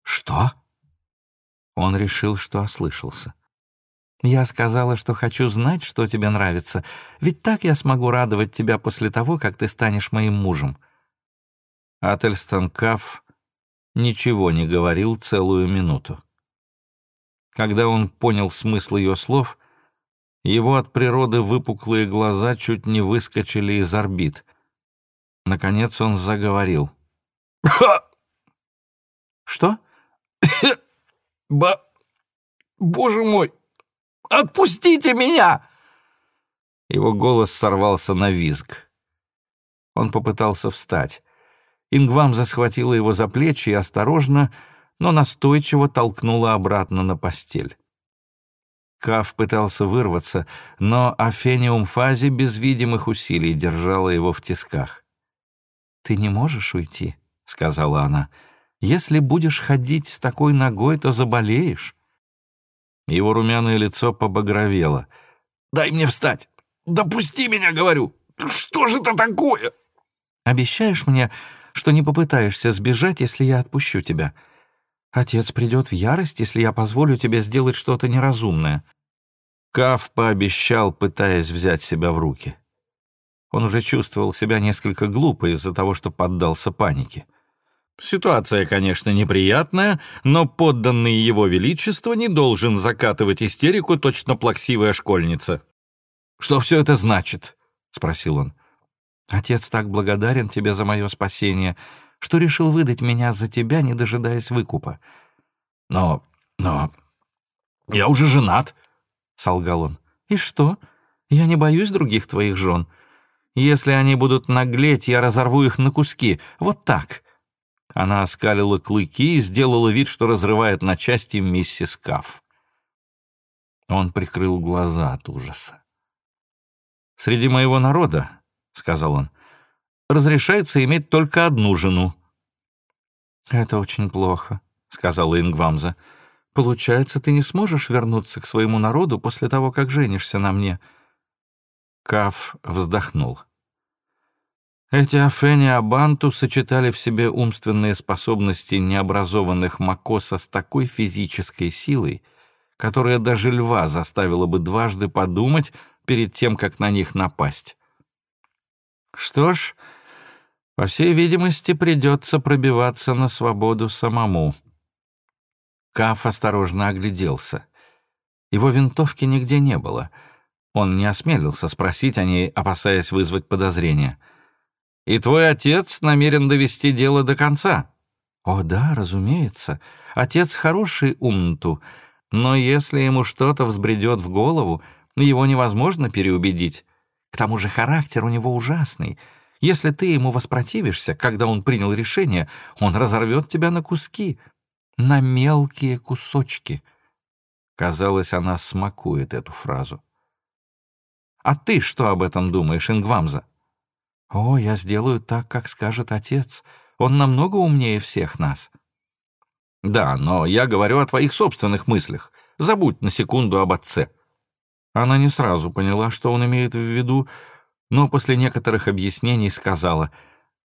«Что?» Он решил, что ослышался. «Я сказала, что хочу знать, что тебе нравится, ведь так я смогу радовать тебя после того, как ты станешь моим мужем». Ательстон Каф ничего не говорил целую минуту. Когда он понял смысл ее слов, его от природы выпуклые глаза чуть не выскочили из орбит. Наконец он заговорил. «Что?» Ба... Боже мой! Отпустите меня!» Его голос сорвался на визг. Он попытался встать. Ингвам засхватила его за плечи и осторожно, но настойчиво толкнула обратно на постель. Каф пытался вырваться, но Афениум Фази без видимых усилий держала его в тисках. «Ты не можешь уйти», — сказала она. Если будешь ходить с такой ногой, то заболеешь». Его румяное лицо побагровело. «Дай мне встать! Допусти меня, говорю! Что же это такое?» «Обещаешь мне, что не попытаешься сбежать, если я отпущу тебя? Отец придет в ярость, если я позволю тебе сделать что-то неразумное». Каф пообещал, пытаясь взять себя в руки. Он уже чувствовал себя несколько глупо из-за того, что поддался панике. Ситуация, конечно, неприятная, но подданный его величество не должен закатывать истерику точно плаксивая школьница. «Что все это значит?» — спросил он. «Отец так благодарен тебе за мое спасение, что решил выдать меня за тебя, не дожидаясь выкупа». «Но... но... я уже женат», — солгал он. «И что? Я не боюсь других твоих жен. Если они будут наглеть, я разорву их на куски. Вот так». Она оскалила клыки и сделала вид, что разрывает на части миссис Каф. Он прикрыл глаза от ужаса. «Среди моего народа, — сказал он, — разрешается иметь только одну жену». «Это очень плохо», — сказала Ингвамза. «Получается, ты не сможешь вернуться к своему народу после того, как женишься на мне». Каф вздохнул. Эти Афени Абанту сочетали в себе умственные способности необразованных Макоса с такой физической силой, которая даже льва заставила бы дважды подумать перед тем, как на них напасть. Что ж, по всей видимости, придется пробиваться на свободу самому. Каф осторожно огляделся. Его винтовки нигде не было. Он не осмелился спросить о ней, опасаясь вызвать подозрения — и твой отец намерен довести дело до конца». «О да, разумеется. Отец хороший умнту, но если ему что-то взбредет в голову, его невозможно переубедить. К тому же характер у него ужасный. Если ты ему воспротивишься, когда он принял решение, он разорвет тебя на куски, на мелкие кусочки». Казалось, она смакует эту фразу. А ты что об этом думаешь, Ингвамза? О, я сделаю так, как скажет отец. Он намного умнее всех нас. Да, но я говорю о твоих собственных мыслях. Забудь на секунду об отце. Она не сразу поняла, что он имеет в виду, но после некоторых объяснений сказала,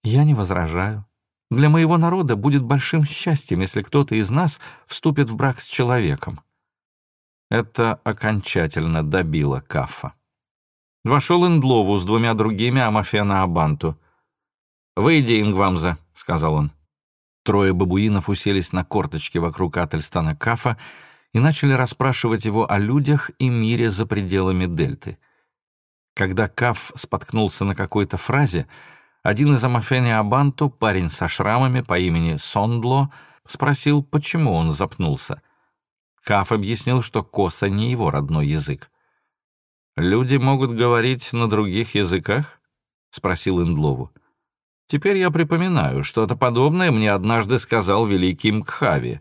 «Я не возражаю. Для моего народа будет большим счастьем, если кто-то из нас вступит в брак с человеком». Это окончательно добило Кафа. Вошел Индлову с двумя другими Амафена Абанту. «Выйди, Ингвамза», — сказал он. Трое бабуинов уселись на корточки вокруг Ательстана Кафа и начали расспрашивать его о людях и мире за пределами дельты. Когда Каф споткнулся на какой-то фразе, один из Амафени Абанту, парень со шрамами по имени Сондло, спросил, почему он запнулся. Каф объяснил, что коса не его родной язык. «Люди могут говорить на других языках?» — спросил Индлову. «Теперь я припоминаю, что-то подобное мне однажды сказал великий Мкхави,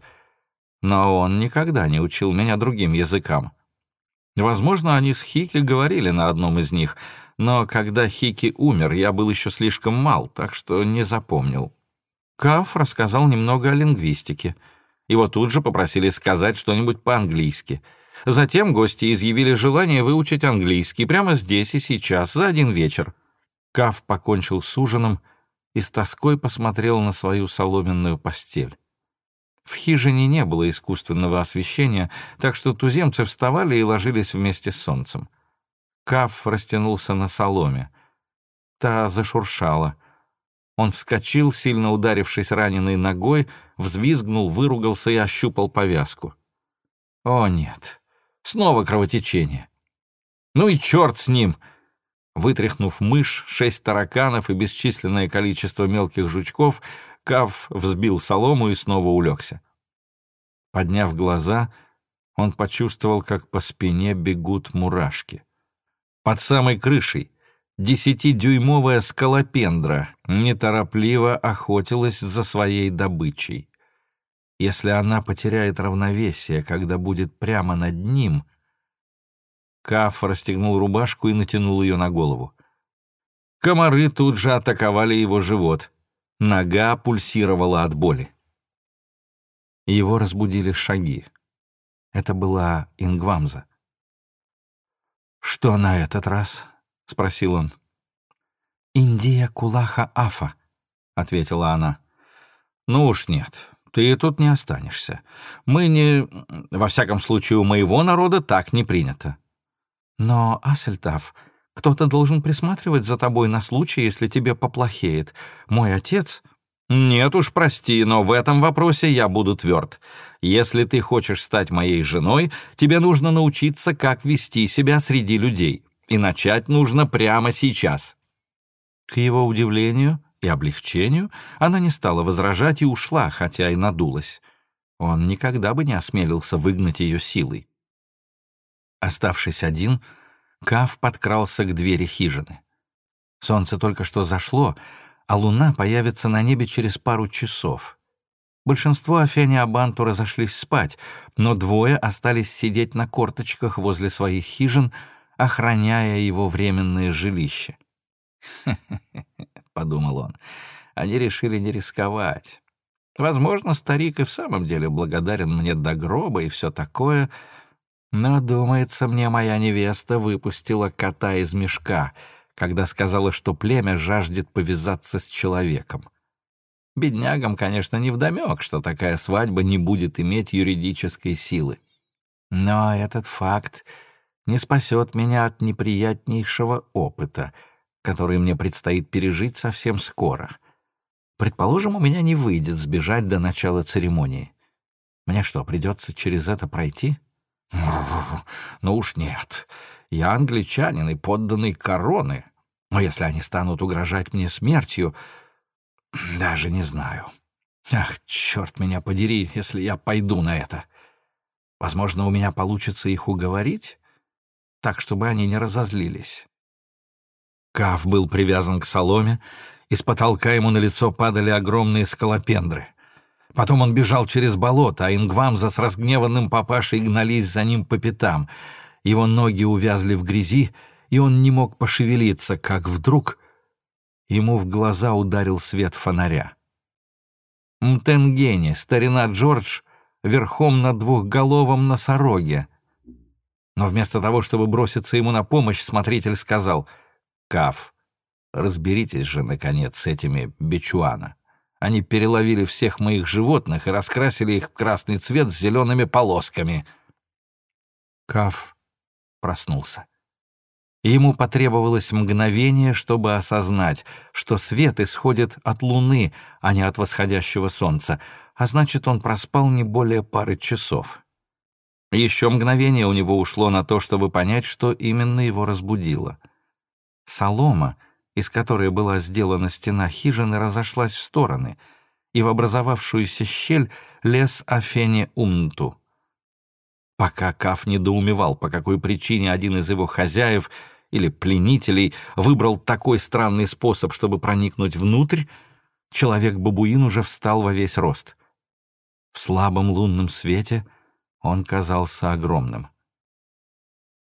но он никогда не учил меня другим языкам. Возможно, они с Хики говорили на одном из них, но когда Хики умер, я был еще слишком мал, так что не запомнил». Каф рассказал немного о лингвистике. Его тут же попросили сказать что-нибудь по-английски — Затем гости изъявили желание выучить английский прямо здесь и сейчас, за один вечер. Каф покончил с ужином и с тоской посмотрел на свою соломенную постель. В хижине не было искусственного освещения, так что туземцы вставали и ложились вместе с солнцем. Каф растянулся на соломе. Та зашуршала. Он вскочил, сильно ударившись раненой ногой, взвизгнул, выругался и ощупал повязку. О, нет. Снова кровотечение. Ну и черт с ним! Вытряхнув мышь, шесть тараканов и бесчисленное количество мелких жучков, Кав взбил солому и снова улегся. Подняв глаза, он почувствовал, как по спине бегут мурашки. Под самой крышей десятидюймовая скалопендра неторопливо охотилась за своей добычей. Если она потеряет равновесие, когда будет прямо над ним... Каф расстегнул рубашку и натянул ее на голову. Комары тут же атаковали его живот. Нога пульсировала от боли. Его разбудили шаги. Это была Ингвамза. «Что на этот раз?» — спросил он. «Индия Кулаха Афа», — ответила она. «Ну уж нет, ты тут не останешься. Мы не... Во всяком случае, у моего народа так не принято. Но, Асельтав, кто-то должен присматривать за тобой на случай, если тебе поплохеет. Мой отец... Нет уж, прости, но в этом вопросе я буду тверд. Если ты хочешь стать моей женой, тебе нужно научиться, как вести себя среди людей. И начать нужно прямо сейчас. К его удивлению, и облегчению, она не стала возражать и ушла, хотя и надулась. Он никогда бы не осмелился выгнать ее силой. Оставшись один, Кав подкрался к двери хижины. Солнце только что зашло, а луна появится на небе через пару часов. Большинство Афениабанту разошлись спать, но двое остались сидеть на корточках возле своих хижин, охраняя его временное жилище. подумал он. Они решили не рисковать. Возможно, старик и в самом деле благодарен мне до гроба и все такое, но, думается мне, моя невеста выпустила кота из мешка, когда сказала, что племя жаждет повязаться с человеком. Беднягам, конечно, невдомек, что такая свадьба не будет иметь юридической силы. Но этот факт не спасет меня от неприятнейшего опыта — который мне предстоит пережить совсем скоро. Предположим, у меня не выйдет сбежать до начала церемонии. Мне что, придется через это пройти? Ну уж нет. Я англичанин и подданный короны. Но если они станут угрожать мне смертью, даже не знаю. Ах, черт меня подери, если я пойду на это. Возможно, у меня получится их уговорить, так, чтобы они не разозлились. Каф был привязан к соломе, из потолка ему на лицо падали огромные скалопендры. Потом он бежал через болото, а Ингвамза с разгневанным папашей гнались за ним по пятам. Его ноги увязли в грязи, и он не мог пошевелиться, как вдруг ему в глаза ударил свет фонаря. Мтенгени, старина Джордж, верхом на двухголовом носороге. Но вместо того, чтобы броситься ему на помощь, смотритель сказал, «Каф, разберитесь же, наконец, с этими бичуана. Они переловили всех моих животных и раскрасили их в красный цвет с зелеными полосками». Каф проснулся. Ему потребовалось мгновение, чтобы осознать, что свет исходит от луны, а не от восходящего солнца, а значит, он проспал не более пары часов. Еще мгновение у него ушло на то, чтобы понять, что именно его разбудило. Солома, из которой была сделана стена хижины, разошлась в стороны, и в образовавшуюся щель лез Афене Умнту. Пока Каф недоумевал, по какой причине один из его хозяев или пленителей выбрал такой странный способ, чтобы проникнуть внутрь, человек-бабуин уже встал во весь рост. В слабом лунном свете он казался огромным.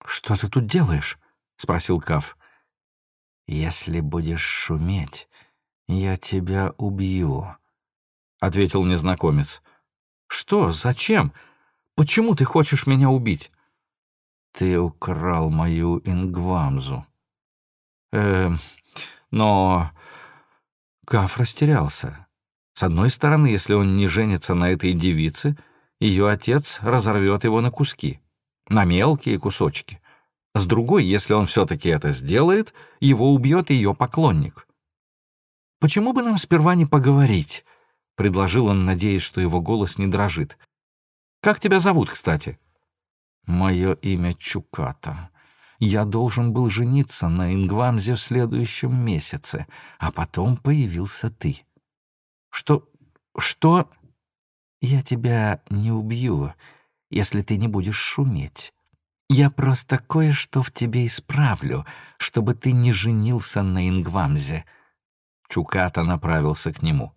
«Что ты тут делаешь?» — спросил Каф. «Если будешь шуметь, я тебя убью», — ответил незнакомец. «Что? Зачем?» Почему ты хочешь меня убить?» «Ты украл мою ингвамзу». «Э, но...» Гаф растерялся. С одной стороны, если он не женится на этой девице, ее отец разорвет его на куски, на мелкие кусочки. С другой, если он все-таки это сделает, его убьет ее поклонник. «Почему бы нам сперва не поговорить?» — предложил он, надеясь, что его голос не дрожит. Как тебя зовут, кстати?» «Мое имя Чуката. Я должен был жениться на Ингвамзе в следующем месяце, а потом появился ты». «Что... что...» «Я тебя не убью, если ты не будешь шуметь. Я просто кое-что в тебе исправлю, чтобы ты не женился на Ингвамзе». Чуката направился к нему.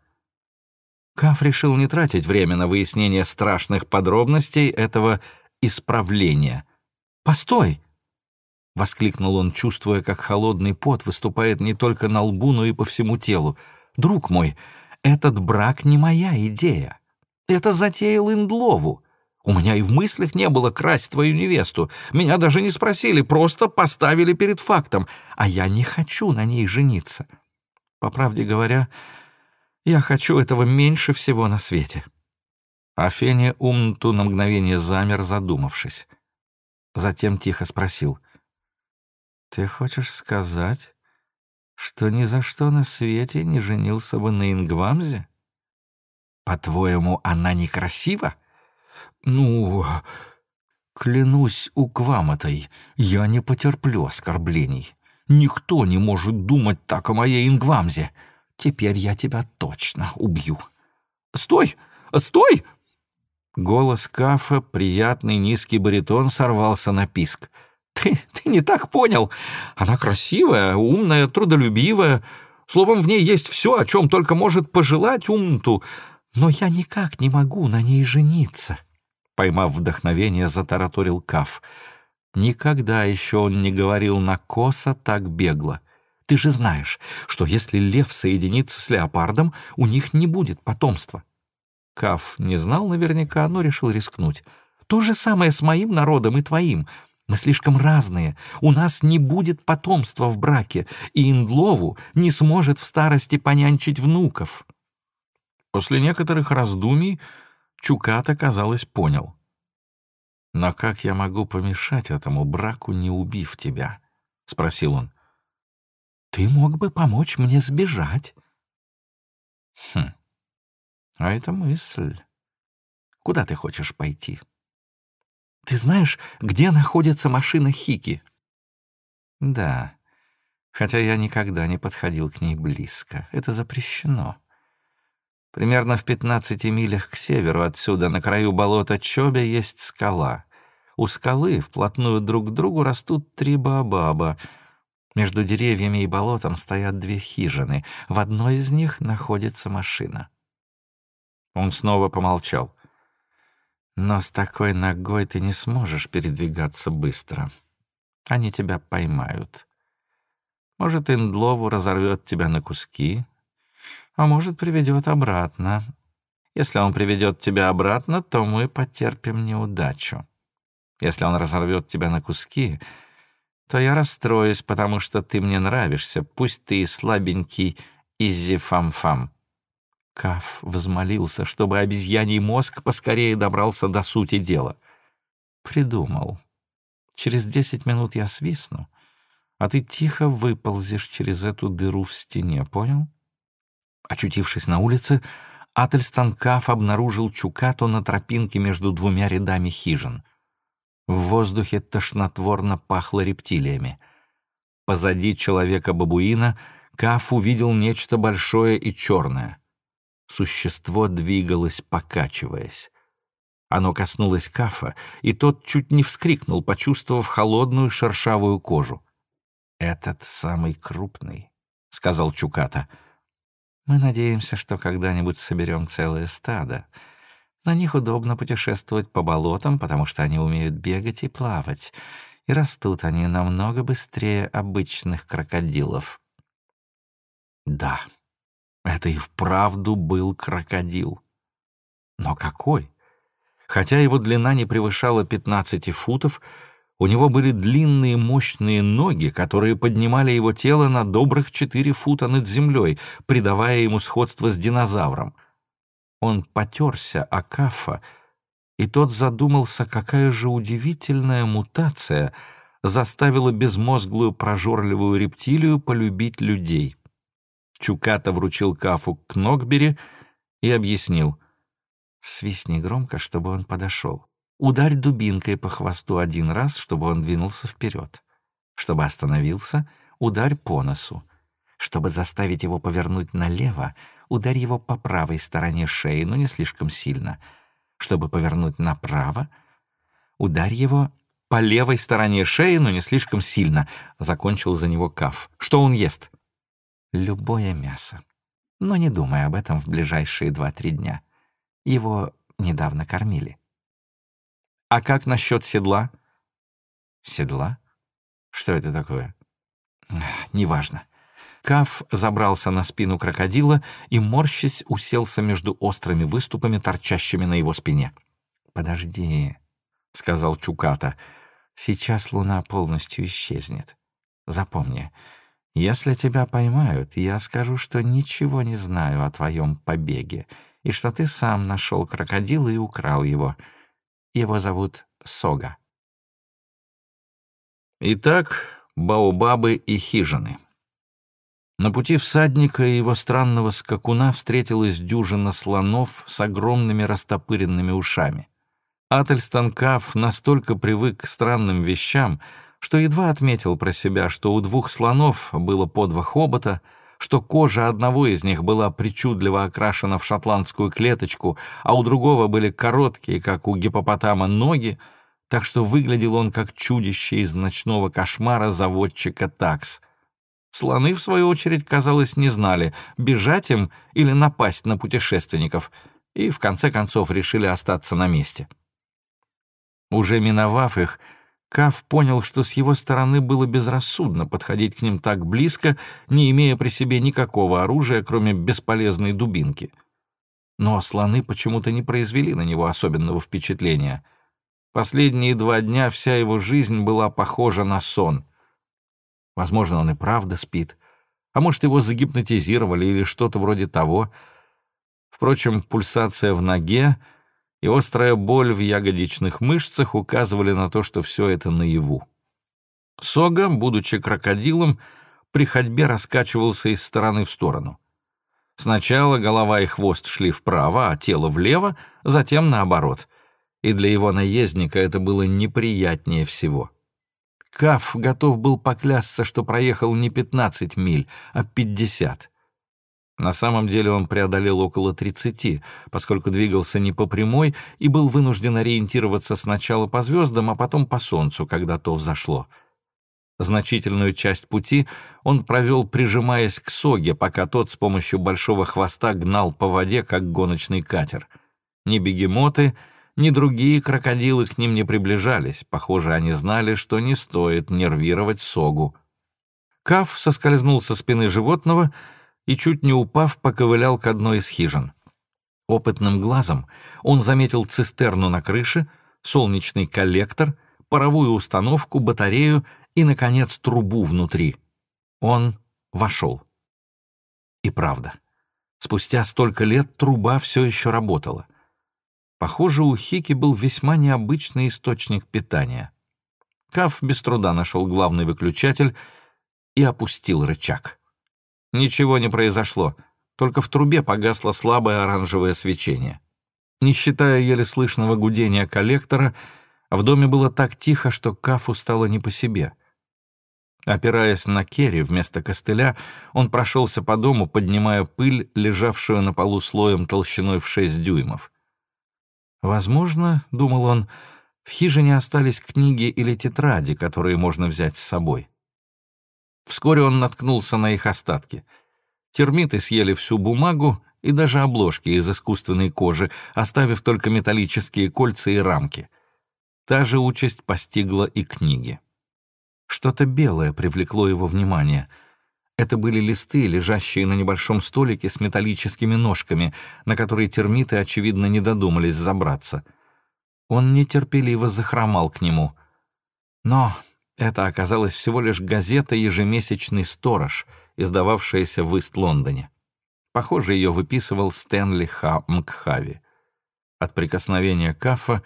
Каф решил не тратить время на выяснение страшных подробностей этого исправления. «Постой!» — воскликнул он, чувствуя, как холодный пот выступает не только на лбу, но и по всему телу. «Друг мой, этот брак не моя идея. Это затеял Индлову. У меня и в мыслях не было красть твою невесту. Меня даже не спросили, просто поставили перед фактом. А я не хочу на ней жениться. По правде говоря, я хочу этого меньше всего на свете». Афеня Умнту на мгновение замер, задумавшись. Затем тихо спросил. «Ты хочешь сказать, что ни за что на свете не женился бы на Ингвамзе? По-твоему, она некрасива? Ну, клянусь укваматой, я не потерплю оскорблений. Никто не может думать так о моей Ингвамзе. Теперь я тебя точно убью. Стой! Стой! Голос Кафа, приятный низкий баритон, сорвался на писк. Ты, ты не так понял. Она красивая, умная, трудолюбивая. Словом, в ней есть все, о чем только может пожелать Умнту. Но я никак не могу на ней жениться. Поймав вдохновение, затараторил Каф. Никогда еще он не говорил на коса так бегло. Ты же знаешь, что если лев соединится с леопардом, у них не будет потомства. Каф не знал наверняка, но решил рискнуть. То же самое с моим народом и твоим. Мы слишком разные. У нас не будет потомства в браке, и Индлову не сможет в старости понянчить внуков. После некоторых раздумий Чуката, казалось, понял. «Но как я могу помешать этому браку, не убив тебя?» — спросил он. Ты мог бы помочь мне сбежать. Хм. А это мысль. Куда ты хочешь пойти? Ты знаешь, где находится машина Хики? Да. Хотя я никогда не подходил к ней близко. Это запрещено. Примерно в 15 милях к северу отсюда, на краю болота Чобя, есть скала. У скалы вплотную друг к другу растут три баобаба — между деревьями и болотом стоят две хижины. В одной из них находится машина. Он снова помолчал. «Но с такой ногой ты не сможешь передвигаться быстро. Они тебя поймают. Может, Индлову разорвет тебя на куски, а может, приведет обратно. Если он приведет тебя обратно, то мы потерпим неудачу. Если он разорвет тебя на куски, то я расстроюсь, потому что ты мне нравишься, пусть ты и слабенький Изи-фам-фам». Каф взмолился, чтобы обезьяний мозг поскорее добрался до сути дела. «Придумал. Через десять минут я свистну, а ты тихо выползешь через эту дыру в стене, понял?» Очутившись на улице, Ательстан Каф обнаружил Чукату на тропинке между двумя рядами хижин. В воздухе тошнотворно пахло рептилиями. Позади человека-бабуина Каф увидел нечто большое и черное. Существо двигалось, покачиваясь. Оно коснулось Кафа, и тот чуть не вскрикнул, почувствовав холодную шершавую кожу. «Этот самый крупный», — сказал Чуката, — мы надеемся, что когда-нибудь соберем целое стадо. На них удобно путешествовать по болотам, потому что они умеют бегать и плавать, и растут они намного быстрее обычных крокодилов. Да, это и вправду был крокодил. Но какой? Хотя его длина не превышала 15 футов, у него были длинные мощные ноги, которые поднимали его тело на добрых четыре фута над землей, придавая ему сходство с динозавром. Он потерся о Кафа, и тот задумался, какая же удивительная мутация заставила безмозглую прожорливую рептилию полюбить людей. Чуката вручил Кафу к Ногбери и объяснил. «Свистни громко, чтобы он подошел». Ударь дубинкой по хвосту один раз, чтобы он двинулся вперед. Чтобы остановился, ударь по носу. Чтобы заставить его повернуть налево, ударь его по правой стороне шеи, но не слишком сильно. Чтобы повернуть направо, ударь его по левой стороне шеи, но не слишком сильно. Закончил за него Каф. Что он ест? Любое мясо. Но не думай об этом в ближайшие два-три дня. Его недавно кормили. А как насчет седла? Седла? Что это такое? Неважно. Каф забрался на спину крокодила и, морщись, уселся между острыми выступами, торчащими на его спине. «Подожди», — сказал Чуката, — «сейчас луна полностью исчезнет. Запомни, если тебя поймают, я скажу, что ничего не знаю о твоем побеге и что ты сам нашел крокодила и украл его. Его зовут Сога. Итак, Баобабы и хижины. На пути всадника и его странного скакуна встретилась дюжина слонов с огромными растопыренными ушами. Ательстан Каф настолько привык к странным вещам, что едва отметил про себя, что у двух слонов было по два хобота — что кожа одного из них была причудливо окрашена в шотландскую клеточку, а у другого были короткие, как у гипопотама, ноги, так что выглядел он как чудище из ночного кошмара заводчика такс. Слоны, в свою очередь, казалось, не знали, бежать им или напасть на путешественников, и в конце концов решили остаться на месте. Уже миновав их, Каф понял, что с его стороны было безрассудно подходить к ним так близко, не имея при себе никакого оружия, кроме бесполезной дубинки. Но слоны почему-то не произвели на него особенного впечатления. Последние два дня вся его жизнь была похожа на сон. Возможно, он и правда спит, а может, его загипнотизировали или что-то вроде того. Впрочем, пульсация в ноге — и острая боль в ягодичных мышцах указывали на то, что все это наяву. Сога, будучи крокодилом, при ходьбе раскачивался из стороны в сторону. Сначала голова и хвост шли вправо, а тело влево, затем наоборот. И для его наездника это было неприятнее всего. Каф готов был поклясться, что проехал не 15 миль, а 50. На самом деле он преодолел около 30, поскольку двигался не по прямой и был вынужден ориентироваться сначала по звездам, а потом по солнцу, когда то взошло. Значительную часть пути он провел, прижимаясь к соге, пока тот с помощью большого хвоста гнал по воде, как гоночный катер. Ни бегемоты, ни другие крокодилы к ним не приближались. Похоже, они знали, что не стоит нервировать Согу. Каф соскользнул со спины животного и, чуть не упав, поковылял к одной из хижин. Опытным глазом он заметил цистерну на крыше, солнечный коллектор, паровую установку, батарею и, наконец, трубу внутри. Он вошел. И правда, спустя столько лет труба все еще работала. Похоже, у Хики был весьма необычный источник питания. Каф без труда нашел главный выключатель и опустил рычаг. Ничего не произошло, только в трубе погасло слабое оранжевое свечение. Не считая еле слышного гудения коллектора, в доме было так тихо, что Кафу стало не по себе — Опираясь на керри вместо костыля, он прошелся по дому, поднимая пыль, лежавшую на полу слоем толщиной в шесть дюймов. «Возможно, — думал он, — в хижине остались книги или тетради, которые можно взять с собой». Вскоре он наткнулся на их остатки. Термиты съели всю бумагу и даже обложки из искусственной кожи, оставив только металлические кольца и рамки. Та же участь постигла и книги. Что-то белое привлекло его внимание. Это были листы, лежащие на небольшом столике с металлическими ножками, на которые термиты, очевидно, не додумались забраться. Он нетерпеливо захромал к нему. Но это оказалось всего лишь газета «Ежемесячный сторож», издававшаяся в Ист-Лондоне. Похоже, ее выписывал Стэнли Ха Мкхави. От прикосновения кафа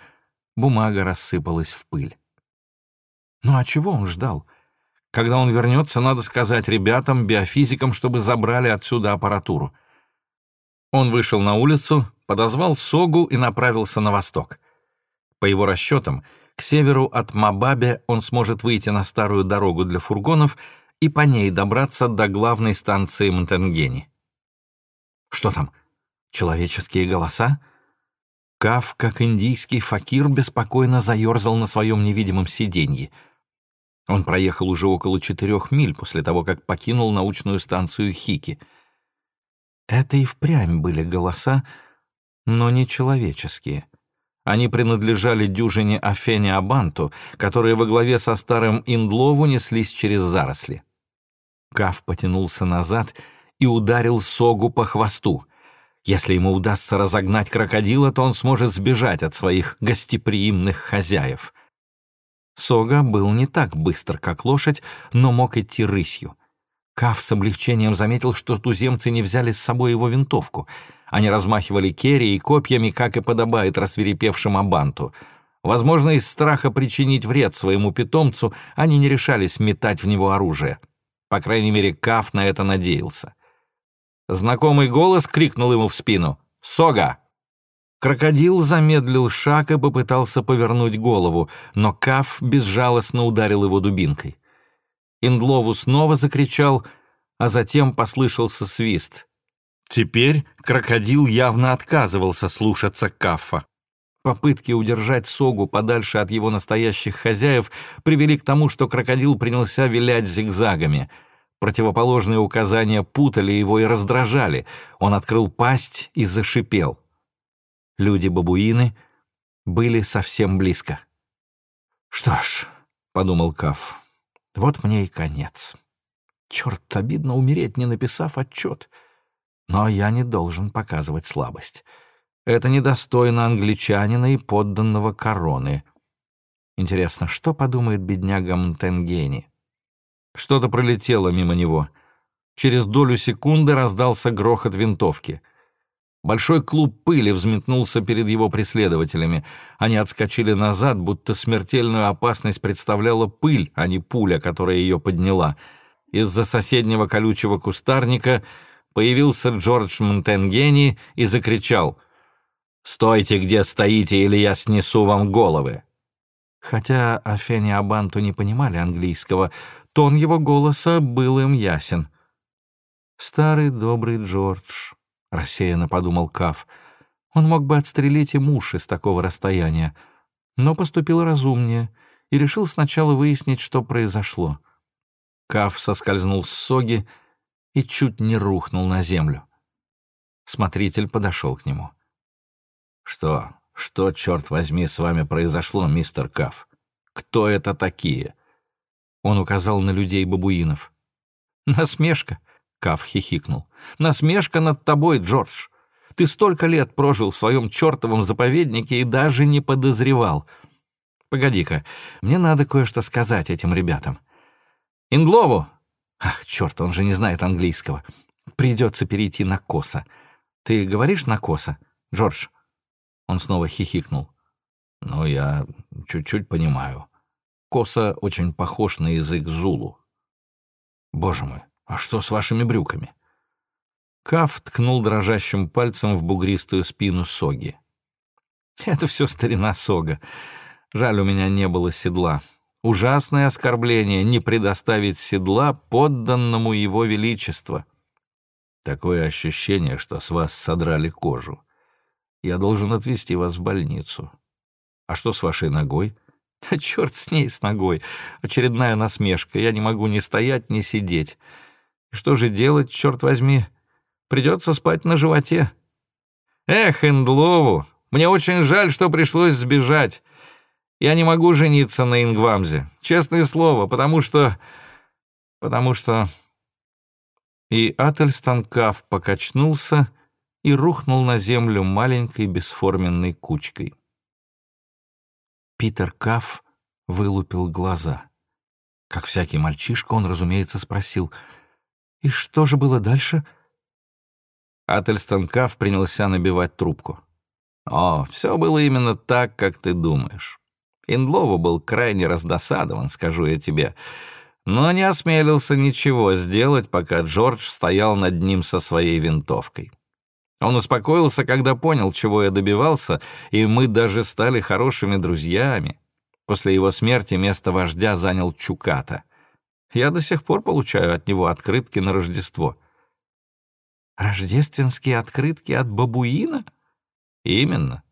бумага рассыпалась в пыль. Ну а чего он ждал? Когда он вернется, надо сказать ребятам, биофизикам, чтобы забрали отсюда аппаратуру. Он вышел на улицу, подозвал Согу и направился на восток. По его расчетам, к северу от Мабабе он сможет выйти на старую дорогу для фургонов и по ней добраться до главной станции Монтенгени. Что там? Человеческие голоса? Каф, как индийский факир, беспокойно заерзал на своем невидимом сиденье — он проехал уже около четырех миль после того, как покинул научную станцию Хики. Это и впрямь были голоса, но не человеческие. Они принадлежали дюжине Афене Абанту, которые во главе со старым Индлову неслись через заросли. Каф потянулся назад и ударил Согу по хвосту. Если ему удастся разогнать крокодила, то он сможет сбежать от своих гостеприимных хозяев — Сога был не так быстр, как лошадь, но мог идти рысью. Каф с облегчением заметил, что туземцы не взяли с собой его винтовку. Они размахивали керри и копьями, как и подобает рассверепевшим абанту. Возможно, из страха причинить вред своему питомцу они не решались метать в него оружие. По крайней мере, Каф на это надеялся. Знакомый голос крикнул ему в спину «Сога!» Крокодил замедлил шаг и попытался повернуть голову, но Каф безжалостно ударил его дубинкой. Индлову снова закричал, а затем послышался свист. Теперь крокодил явно отказывался слушаться Кафа. Попытки удержать Согу подальше от его настоящих хозяев привели к тому, что крокодил принялся вилять зигзагами. Противоположные указания путали его и раздражали. Он открыл пасть и зашипел люди-бабуины были совсем близко. «Что ж», — подумал Каф, — «вот мне и конец. Черт, обидно умереть, не написав отчет. Но я не должен показывать слабость. Это недостойно англичанина и подданного короны. Интересно, что подумает бедняга Мтенгени?» Что-то пролетело мимо него. Через долю секунды раздался грохот винтовки — Большой клуб пыли взметнулся перед его преследователями. Они отскочили назад, будто смертельную опасность представляла пыль, а не пуля, которая ее подняла. Из-за соседнего колючего кустарника появился Джордж Монтенгени и закричал «Стойте, где стоите, или я снесу вам головы!» Хотя Афени Абанту не понимали английского, тон его голоса был им ясен. «Старый добрый Джордж», — рассеянно подумал Каф. Он мог бы отстрелить и уши с такого расстояния, но поступил разумнее и решил сначала выяснить, что произошло. Каф соскользнул с соги и чуть не рухнул на землю. Смотритель подошел к нему. «Что, Что, черт возьми, с вами произошло, мистер Каф? Кто это такие? Он указал на людей-бабуинов. «Насмешка!» — Каф хихикнул. «Насмешка над тобой, Джордж! Ты столько лет прожил в своем чертовом заповеднике и даже не подозревал. Погоди-ка, мне надо кое-что сказать этим ребятам. Инглову! Ах, черт, он же не знает английского. Придется перейти на коса. Ты говоришь на коса, Джордж?» Он снова хихикнул. «Ну, я чуть-чуть понимаю. Коса очень похож на язык зулу. Боже мой, а что с вашими брюками?» Каф ткнул дрожащим пальцем в бугристую спину Соги. «Это все старина Сога. Жаль, у меня не было седла. Ужасное оскорбление не предоставить седла подданному его величества». «Такое ощущение, что с вас содрали кожу. Я должен отвезти вас в больницу. А что с вашей ногой?» Да черт с ней, с ногой. Очередная насмешка. Я не могу ни стоять, ни сидеть. И что же делать, черт возьми? Придется спать на животе. Эх, Индлову, мне очень жаль, что пришлось сбежать. Я не могу жениться на Ингвамзе, честное слово, потому что... потому что... И Ательстон Каф покачнулся и рухнул на землю маленькой бесформенной кучкой. Питер Каф вылупил глаза. Как всякий мальчишка, он, разумеется, спросил, «И что же было дальше?» Ательстон Каф принялся набивать трубку. «О, все было именно так, как ты думаешь. Индлова был крайне раздосадован, скажу я тебе, но не осмелился ничего сделать, пока Джордж стоял над ним со своей винтовкой. Он успокоился, когда понял, чего я добивался, и мы даже стали хорошими друзьями. После его смерти место вождя занял Чуката. Я до сих пор получаю от него открытки на Рождество. Рождественские открытки от бабуина? Именно.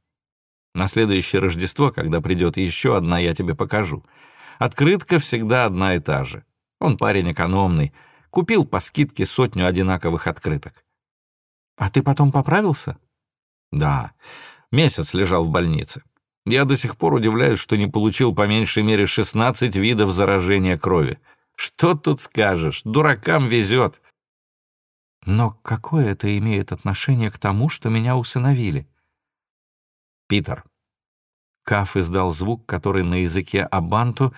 На следующее Рождество, когда придет еще одна, я тебе покажу. Открытка всегда одна и та же. Он парень экономный. Купил по скидке сотню одинаковых открыток. «А ты потом поправился?» «Да. Месяц лежал в больнице. Я до сих пор удивляюсь, что не получил по меньшей мере 16 видов заражения крови. Что тут скажешь? Дуракам везет». «Но какое это имеет отношение к тому, что меня усыновили?» «Питер». Каф издал звук, который на языке абанту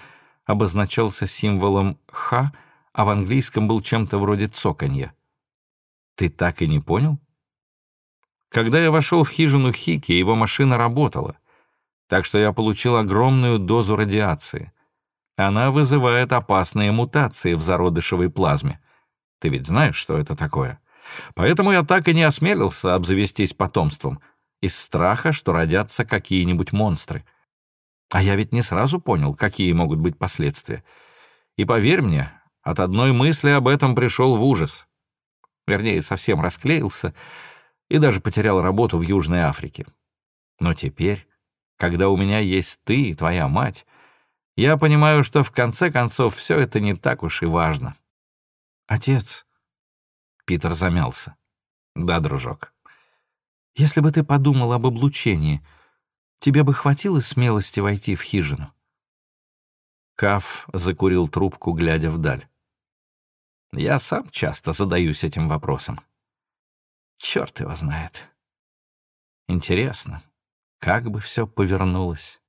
обозначался символом «х», а в английском был чем-то вроде цоканья. «Ты так и не понял?» Когда я вошел в хижину Хики, его машина работала, так что я получил огромную дозу радиации. Она вызывает опасные мутации в зародышевой плазме. Ты ведь знаешь, что это такое? Поэтому я так и не осмелился обзавестись потомством, из страха, что родятся какие-нибудь монстры. А я ведь не сразу понял, какие могут быть последствия. И поверь мне, от одной мысли об этом пришел в ужас. Вернее, совсем расклеился — и даже потерял работу в Южной Африке. Но теперь, когда у меня есть ты и твоя мать, я понимаю, что в конце концов все это не так уж и важно. Отец. Питер замялся. Да, дружок. Если бы ты подумал об облучении, тебе бы хватило смелости войти в хижину? Каф закурил трубку, глядя вдаль. Я сам часто задаюсь этим вопросом. Черт его знает. Интересно, как бы все повернулось.